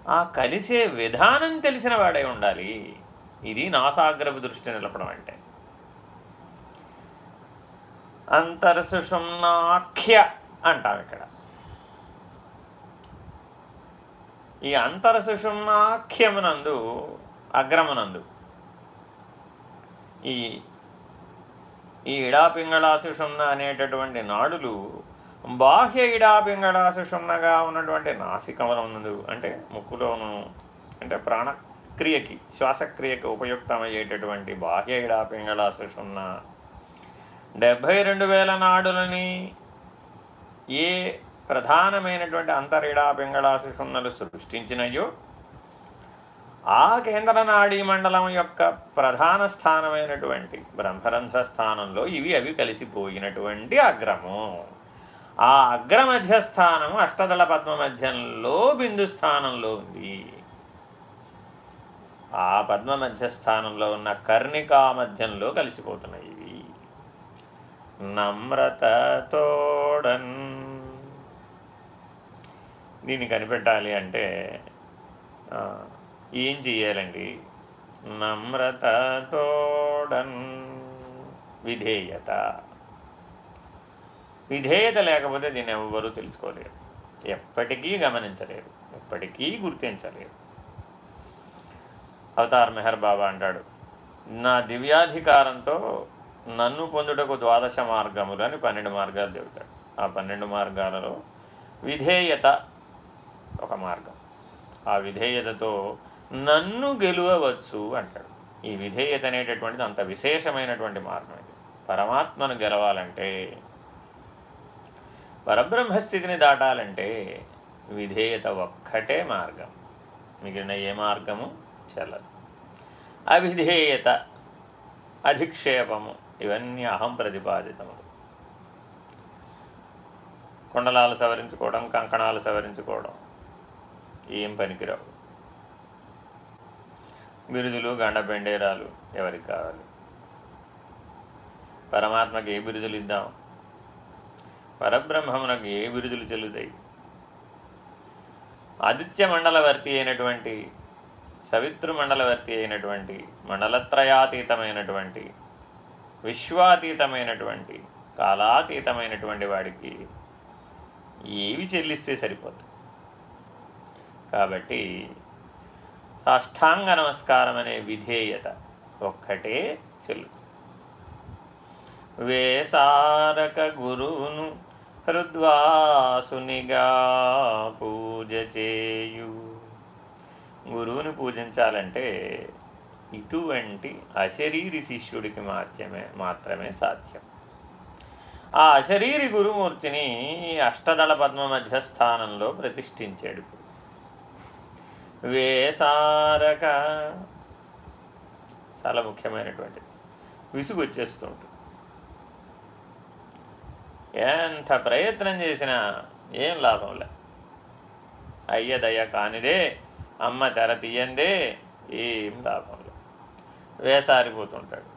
ఆ కలిసే విధానం తెలిసిన వాడే ఉండాలి. ఇది నాసాగ్రపు దృష్టి నిలపడం అంటే. అంతర్సుషుమ్నాఖ్య అంటాం ఇక్కడ. ఈ అంతర సుషుమ్నాఖ్యమునందు అగ్రమునందు ఈ ఈ ఇడాపింగళాసుషుమ్న అనేటటువంటి నాడులు బాహ్య ఇడాపింగళాసుషుమ్నగా ఉన్నటువంటి నాసికమునందు అంటే ముక్కులోను అంటే ప్రాణక్రియకి శ్వాసక్రియకి ఉపయుక్తమయ్యేటటువంటి బాహ్య ఇడాపింగళాసుషుమ్న డెబ్భై రెండు వేల నాడులని ఏ ప్రధానమైనటువంటి అంతరిడా పింగళాసుషున్నలు సృష్టించినయో ఆ కేంద్ర నాడీ మండలం యొక్క ప్రధాన స్థానమైనటువంటి బ్రహ్మరంధ్ర స్థానంలో ఇవి అవి కలిసిపోయినటువంటి అగ్రము. ఆ అగ్ర మధ్యస్థానము అష్టదళ పద్మ మధ్యంలో బిందు స్థానంలో ఉంది. ఆ పద్మ మధ్యస్థానంలో ఉన్న కర్ణికా మధ్యంలో కలిసిపోతున్నాయి ఇవి నమ్రతతోడన్ దీన్ని కనిపెట్టాలి అంటే ఏం చెయ్యాలండి? నమ్రతతోడన్ విధేయత. విధేయత లేకపోతే దీన్ని ఎవ్వరూ తెలుసుకోలేరు. ఎప్పటికీ గమనించలేరు. ఎప్పటికీ గుర్తించలేరు. అవతార్ మెహర్ బాబా అంటాడు నా దివ్యాధికారంతో నన్ను పొందుటకు ద్వాదశ మార్గములు అని పన్నెండు మార్గాలు చెబుతాడు. ఆ పన్నెండు మార్గాలలో విధేయత ఒక మార్గం. ఆ విధేయతతో నన్ను గెలవచ్చు అంటాడు. ఈ విధేయత అనేటటువంటిది అంత విశేషమైనటువంటి మార్గం ఇది. పరమాత్మను గెలవాలంటే పరబ్రహ్మస్థితిని దాటాలంటే విధేయత ఒక్కటే మార్గం. మిగిలిన ఏ మార్గము? చెల్లదు. అవిధేయత అధిక్షేపము ఇవన్నీ అహం ప్రతిపాదితములు. కుండలాలు సవరించుకోవడం కంకణాలు సవరించుకోవడం ఏం పనికిరావు. బిరుదులు గండబెండేరాలు ఎవరికి కావాలి? పరమాత్మకి ఏ బిరుదులు ఇద్దాం? పరబ్రహ్మమునకు ఏ బిరుదులు చెల్లుతాయి? ఆదిత్య మండలవర్తి అయినటువంటి సవితృ మండలవర్తి అయినటువంటి మండలత్రయాతీతమైనటువంటి విశ్వాతీతమైనటువంటి కాలాతీతమైనటువంటి వాడికి ఏవి చెల్లిస్తే సరిపోతుంది కాబట్టి సాష్టాంగ నమస్కారం అనే విధేయత ఒక్కటే చెల్లు. వేసారక గురువును హృద్వాసునిగా పూజ చేయు. గురువుని పూజించాలంటే ఇటువంటి అశరీరి శిష్యుడికి మాత్రమే మాత్రమే సాధ్యం. ఆ అశరీరి గురుమూర్తిని అష్టదళ పద్మ మధ్యస్థానంలో ప్రతిష్ఠించాడు. వేసారక. చాలా ముఖ్యమైనటువంటిది విసుగు వచ్చేస్తూ ఉంటుంది ఎంత ప్రయత్నం చేసినా ఏం లాభంలే అయ్యదయ్య కానిదే అమ్మ తెర తీయందే ఏం లాభంలో వేసారిపోతుంటాడు.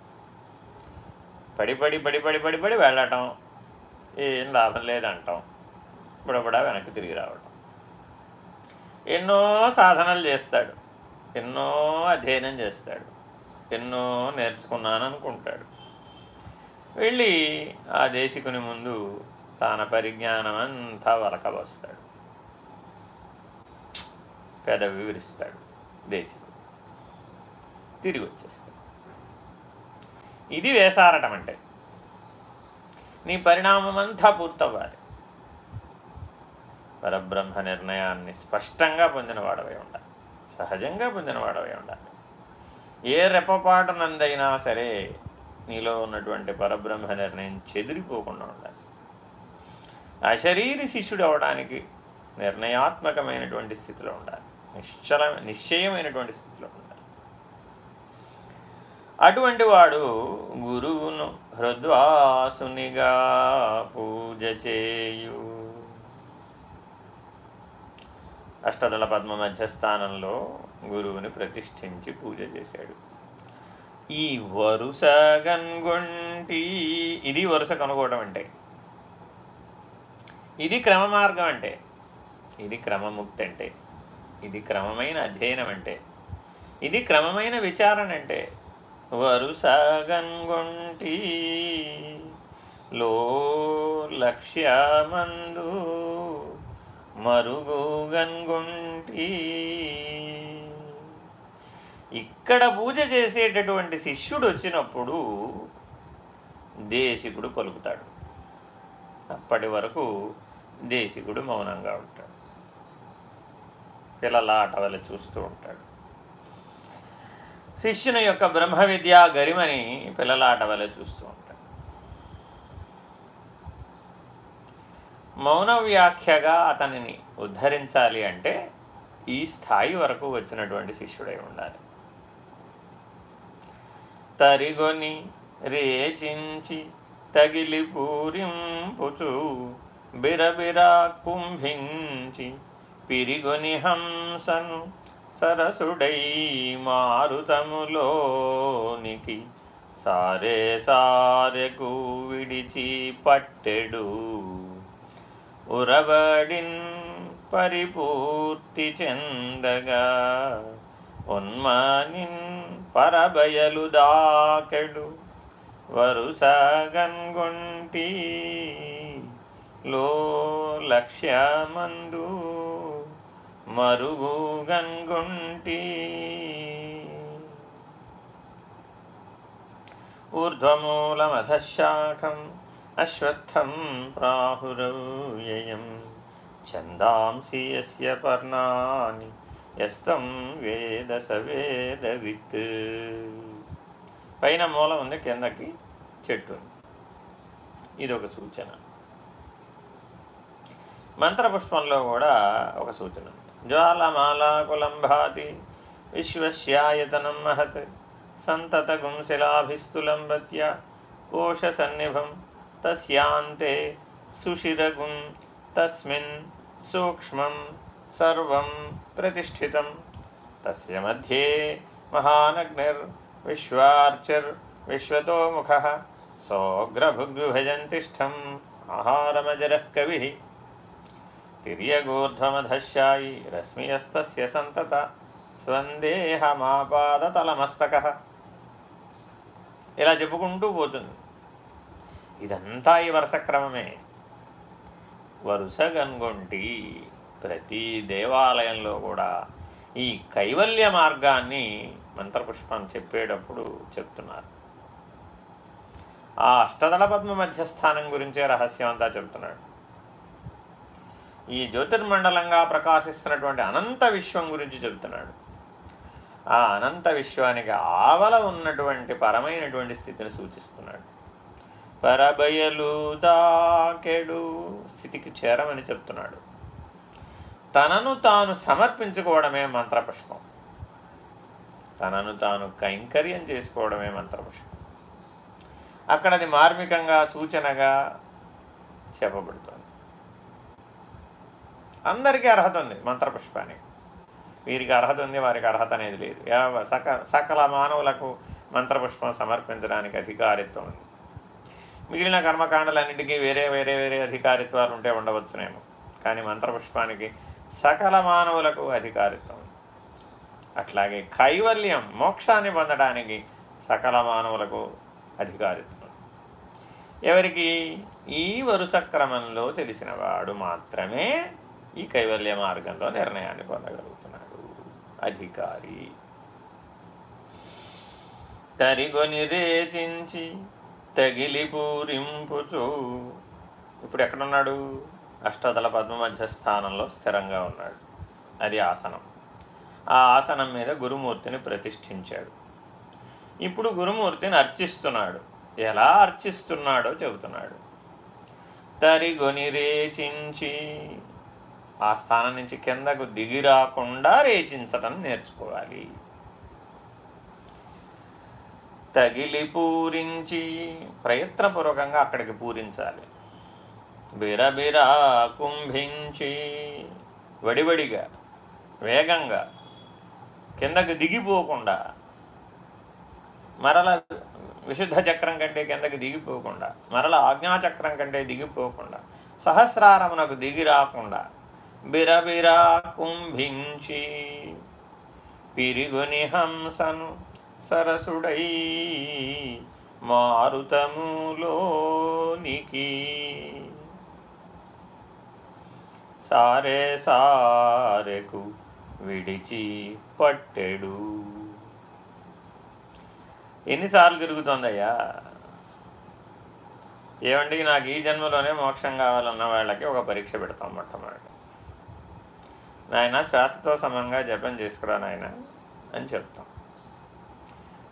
పడి పడి పడి పడి పడి పడి వెళ్ళటం ఏం లాభం లేదంటాం. ఇప్పుడప్పుడా వెనక్కి తిరిగి రావడం ఎన్నో సాధనలు చేస్తాడు. ఎన్నో అధ్యయనం చేస్తాడు. ఎన్నో నేర్చుకున్నాను అనుకుంటాడు వెళ్ళి ఆ దేశికుని ముందు తన పరిజ్ఞానం అంతా వలకబోస్తాడు. పెద వివరిస్తాడు దేశికుడు. తిరిగి వచ్చేస్తాడు ఇది వేసారటం అంటే నీ పరిణామం అంతా పూర్తవ్వాలి. పరబ్రహ్మ నిర్ణయాన్ని స్పష్టంగా పొందినవాడవై ఉండాలి. సహజంగా పొందినవాడవై ఉండాలి. ఏ రెప్పపాటునందైనా సరే నీలో ఉన్నటువంటి పరబ్రహ్మ నిర్ణయం చెదిరిపోకుండా ఉండాలి. అశరీరి శిష్యుడు అవడానికి నిర్ణయాత్మకమైనటువంటి స్థితిలో ఉండాలి. నిశ్చల నిశ్చయమైనటువంటి స్థితిలో ఉండాలి. అటువంటి వాడు గురువును హృద్వాసునిగా పూజ చేయు అష్టదళ పద్మ మధ్యస్థానంలో గురువుని ప్రతిష్ఠించి పూజ చేశాడు. ఈ వరుస గన్గొంటి ఇది వరుస కనుగోవటం అంటే ఇది క్రమ మార్గం అంటే ఇది క్రమముక్తి అంటే ఇది క్రమమైన అధ్యయనం అంటే ఇది క్రమమైన విచారణ అంటే వరుస గన్గొంటి లో లక్ష్యమందు మరుగు ఇక్కడ పూజ చేసేటటువంటి శిష్యుడు వచ్చినప్పుడు దేశికుడు పలుకుతాడు. అప్పటి వరకు దేశికుడు మౌనంగా ఉంటాడు. పిల్లల ఆటవల చూస్తూ ఉంటాడు. శిష్యుని యొక్క బ్రహ్మ విద్యా గరిమని పిల్లల ఆటవల చూస్తూ ఉంటాడు. మౌన వ్యాఖ్యగా అతనిని ఉద్ధరించాలి అంటే ఈ స్థాయి వరకు వచ్చినటువంటి శిష్యుడై ఉండాలి. తరిగొని రేచించి తగిలి పూరింపుచు బిరబిరా కుంభించి పిరిగొని హంసను సరసుడై మారుతములోనికి సారే సారెకు విడిచి పట్టెడు. ఉరబడిన్ పరిపూర్తి చెందగా ఉన్మానిన్ పరబయలు దాకెడు వరుసగన్గొంటి లో లక్ష్యమందు మరుగు గన్గొంటి ఊర్ధ్వమూలమధశాఖం అశ్వత్థం ప్రాహురవ్యయం ఛందాంసి యస్య పర్ణాని ఎస్తం వేద సవేదవిత్ పైన మూలం ఉంది కిందకి చెట్టు ఉంది. ఇది ఒక సూచన. మంత్రపుష్పంలో కూడా ఒక సూచన జ్వాలమాలాకులంభాతి విశ్వశ్యాయతనం మహత్ సంతత గుంశిలాభిస్తులంబత్య కోశసన్నిభం తస్యాంతే సుషిరగుం తస్మిన్ సూక్ష్మం సర్వం ప్రతిష్ఠితం తస్య మధ్యే మహానగ్నిర్ విశ్వార్చిర్ విశ్వతో ముఖ సోగ్రభుగ్విభజంతిష్టం ఆహారమజరః కవి తిర్యగూర్ధ్వమధశాయి రశ్మియస్తస్య సంతత స్వందేహమాపాదతలమస్తక ఇలా చెప్పుకుంటూ పోతుంది. ఇదంతా ఈ వరుస క్రమమే. వరుసగన్గొంటి ప్రతి దేవాలయంలో కూడా ఈ కైవల్య మార్గాన్ని మంత్రపుష్పం చెప్పేటప్పుడు చెప్తున్నారు. ఆ అష్టదళ పద్మ మధ్యస్థానం గురించే రహస్యం అంతా చెప్తున్నాడు. ఈ జ్యోతిర్మండలంగా ప్రకాశిస్తున్నటువంటి అనంత విశ్వం గురించి చెబుతున్నాడు ఆ అనంత విశ్వానికి ఆవల ఉన్నటువంటి పరమైనటువంటి స్థితిని సూచిస్తున్నాడు. పరబయలు దాకెడు స్థితికి చేరమని చెప్తున్నాడు. తనను తాను సమర్పించుకోవడమే మంత్రపుష్పం. తనను తాను కైంకర్యం చేసుకోవడమే మంత్రపుష్పం. అక్కడది మార్మికంగా సూచనగా చెప్పబడుతుంది. అందరికీ అర్హత ఉంది మంత్రపుష్పానికి. వీరికి అర్హత ఉంది వారికి అర్హత అనేది లేదు. సక సకల మానవులకు మంత్రపుష్పం సమర్పించడానికి అధికారిత్వం ఉంది. మిగిలిన కర్మకాండలన్నింటికీ వేరే వేరే వేరే అధికారిత్వాలు ఉంటే ఉండవచ్చునేమో. కానీ మంత్రపుష్పానికి సకల మానవులకు అధికారిత్వం. అట్లాగే కైవల్యం మోక్షాన్ని పొందడానికి సకల మానవులకు అధికారిత్వం. ఎవరికి? ఈ వరుస క్రమంలో తెలిసినవాడు మాత్రమే ఈ కైవల్య మార్గంలో నిర్ణయాన్ని పొందగలుగుతున్నాడు. అధికారి. తరిగొని రేచించి తగిలి పూరింపుచు ఇప్పుడు ఎక్కడున్నాడు? అష్టదల పద్మ మధ్య స్థానంలో స్థిరంగా ఉన్నాడు. అది ఆసనం. ఆ ఆసనం మీద గురుమూర్తిని ప్రతిష్ఠించాడు. ఇప్పుడు గురుమూర్తిని అర్చిస్తున్నాడు. ఎలా అర్చిస్తున్నాడో చెబుతున్నాడు. తరిగొని రేచించి ఆ స్థానం నుంచి కిందకు దిగి రాకుండా రేచించటం నేర్చుకోవాలి. తగిలి పూరించి ప్రయత్నపూర్వకంగా అక్కడికి పూరించాలి. బిరబిరా కుంభించి వడివడిగా వేగంగా కిందకు దిగిపోకుండా మరల విశుద్ధ చక్రం కంటే కిందకి దిగిపోకుండా మరల ఆజ్ఞాచక్రం కంటే దిగిపోకుండా సహస్రారమునకు దిగి రాకుండా బిరబిరా కుంభించి పిరిగుని హంసను సరసుడై మారుతములోనికి సారే సారెకు విడిచి పట్టెడు. ఎన్నిసార్లు తిరుగుతోందయ్యా? ఏమండి నాకు ఈ జన్మలోనే మోక్షం కావాలన్న వాళ్ళకి ఒక పరీక్ష పెడతాం మొట్టమొదటి. నాయన శ్వాసతో సమంగా జపం చేసుకురా నాయన అని చెప్తాం.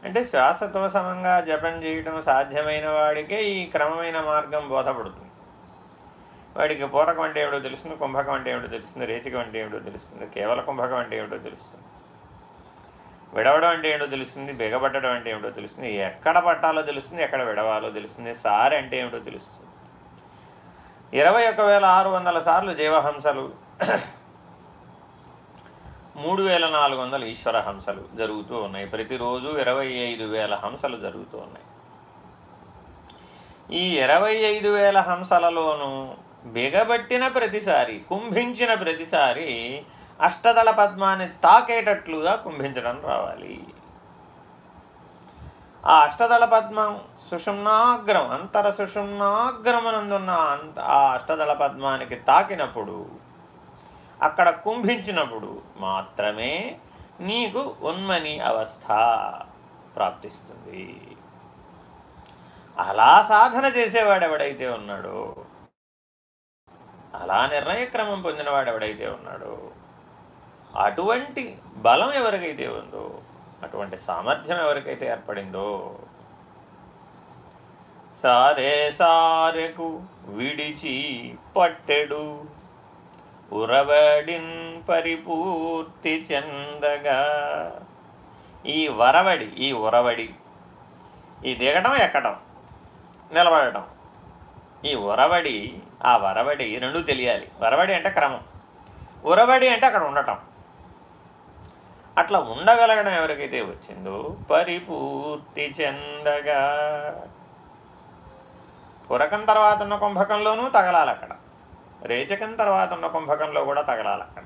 అంటే శ్వాసతో సమంగా జపం చేయడం సాధ్యమైన వాడికే ఈ క్రమమైన మార్గం బోధపడుతుంది. వాడికి పూరకం అంటే ఏమిటో తెలుస్తుంది కుంభకం అంటే ఏమిటో తెలుస్తుంది రేచకం అంటే ఏమిటో తెలుస్తుంది కేవల కుంభకం అంటే ఏమిటో తెలుస్తుంది విడవడం అంటే ఏమిటో తెలుస్తుంది బిగబట్టడం అంటే ఏమిటో తెలుస్తుంది ఎక్కడ పట్టాలో తెలుస్తుంది ఎక్కడ విడవాలో తెలుస్తుంది సారి అంటే ఏమిటో తెలుస్తుంది. ఇరవై ఒక వేల ఆరు వందల సార్లు జీవహంసలు మూడు వేల నాలుగు వందల ఈశ్వర హంసలు జరుగుతూ ఉన్నాయి. ప్రతిరోజు ఇరవై ఐదు వేల హంసలు జరుగుతూ ఉన్నాయి. ఈ ఇరవై ఐదు వేల హంసలలోనూ బిగబట్టిన ప్రతిసారి కుంభించిన ప్రతిసారి అష్టదళ పద్మాన్ని తాకేటట్లుగా కుంభించడం రావాలి. ఆ అష్టదళ పద్మం సుషుమ్నాగ్రం అంతర సుషుమ్నాగ్రమనందున్న ఆ అష్టదళ పద్మానికి తాకినప్పుడు అక్కడ కుంభించినప్పుడు మాత్రమే నీకు ఉన్మని అవస్థ ప్రాప్తిస్తుంది. అలా సాధన చేసేవాడు ఎవడైతే ఉన్నాడో అలా నిర్ణయక్రమం పొందినవాడు ఎవడైతే ఉన్నాడో అటువంటి బలం ఎవరికైతే ఉందో అటువంటి సామర్థ్యం ఎవరికైతే ఏర్పడిందో సారే సారెకు విడిచి పట్టెడు. ఉరవడిన్ పరిపూర్తి చెందగా. ఈ వరవడి ఈ ఉరవడి ఈ దిగటం ఎక్కడం నిలబడటం. ఈ ఉరవడి ఆ వరవడి రెండు తెలియాలి. వరవడి అంటే క్రమం. ఉరవడి అంటే అక్కడ ఉండటం. అట్లా ఉండగలగడం ఎవరికైతే వచ్చిందో పరిపూర్తి చెందగా. పురకం తర్వాత ఉన్న కుంభకంలోనూ తగలాలి అక్కడ రేచకం తర్వాత ఉన్న కుంభకంలో కూడా తగలాలి అక్కడ.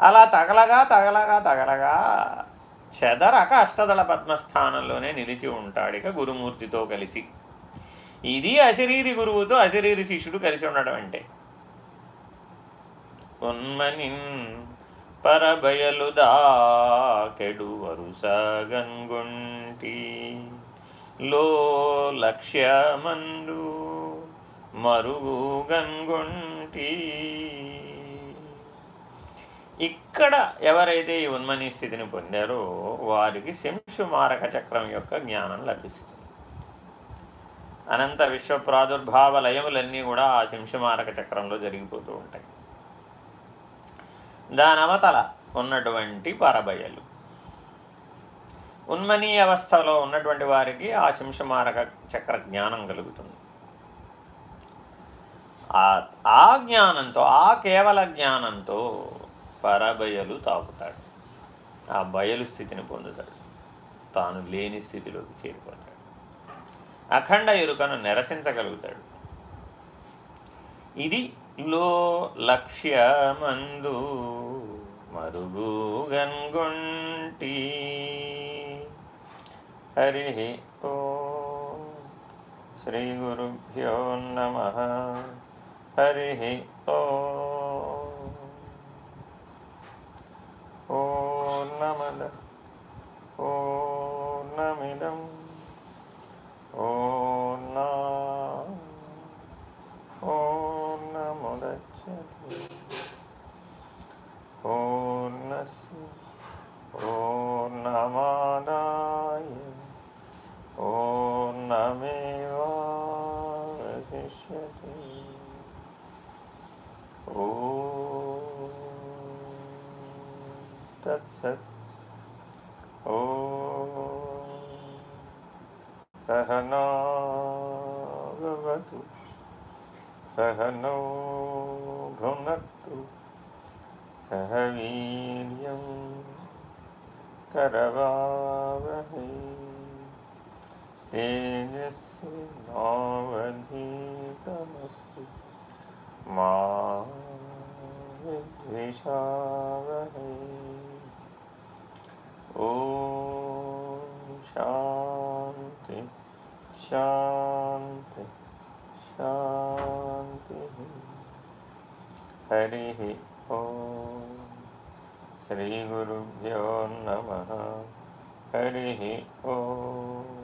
అలా తగలగా తగలగా తగలగా చెదరక అష్టదళ పద్మస్థానంలోనే నిలిచి ఉంటాడు ఇక గురుమూర్తితో కలిసి. ఇది అశరీరి గురువుతో అశరీరి శిష్యుడు కలిసి ఉండడం అంటే. ఉన్మనిన్ పరబయలు దాకెడు వరుసగంగుంటి లో లక్ష్యమందు మరుగు ఇక్కడ ఎవరైతే ఈ ఉన్మని స్థితిని పొందారో వారికి శంశుమారక చక్రం యొక్క జ్ఞానం లభిస్తుంది. అనంత విశ్వ ప్రాదుర్భావ లయములన్నీ కూడా ఆ శంశుమారక చక్రంలో జరిగిపోతూ ఉంటాయి. దాని అవతల ఉన్నటువంటి పరబయలు ఉన్మనీ అవస్థలో ఉన్నటువంటి వారికి ఆ శంశమారక చక్ర జ్ఞానం కలుగుతుంది. ఆ జ్ఞానంతో ఆ కేవల జ్ఞానంతో పరబయలు తాకుతాడు ఆ బయలు స్థితిని పొందుతాడు. తాను లేని స్థితిలోకి చేరిపోతాడు. అఖండ ఎరుకను నిరసించగలుగుతాడు. ఇది లో లక్ష్యమందు మరుగుగన్గుంటి. హరి ఓ శ్రీ గురుభ్యో నమ. హరి ఓ ఓర్ణమద ఓర్ణమిదం ఓర్ణా सहनौ भुनक्तु सह वीर्यं करवावहै। तेजस्विनावधीतमस्तु मा विद्विषावहै ॐ शान्ति शान्ति शान्तिः। हरिः ॐ श्रीगुरुभ्यो नमः। हरिः ॐ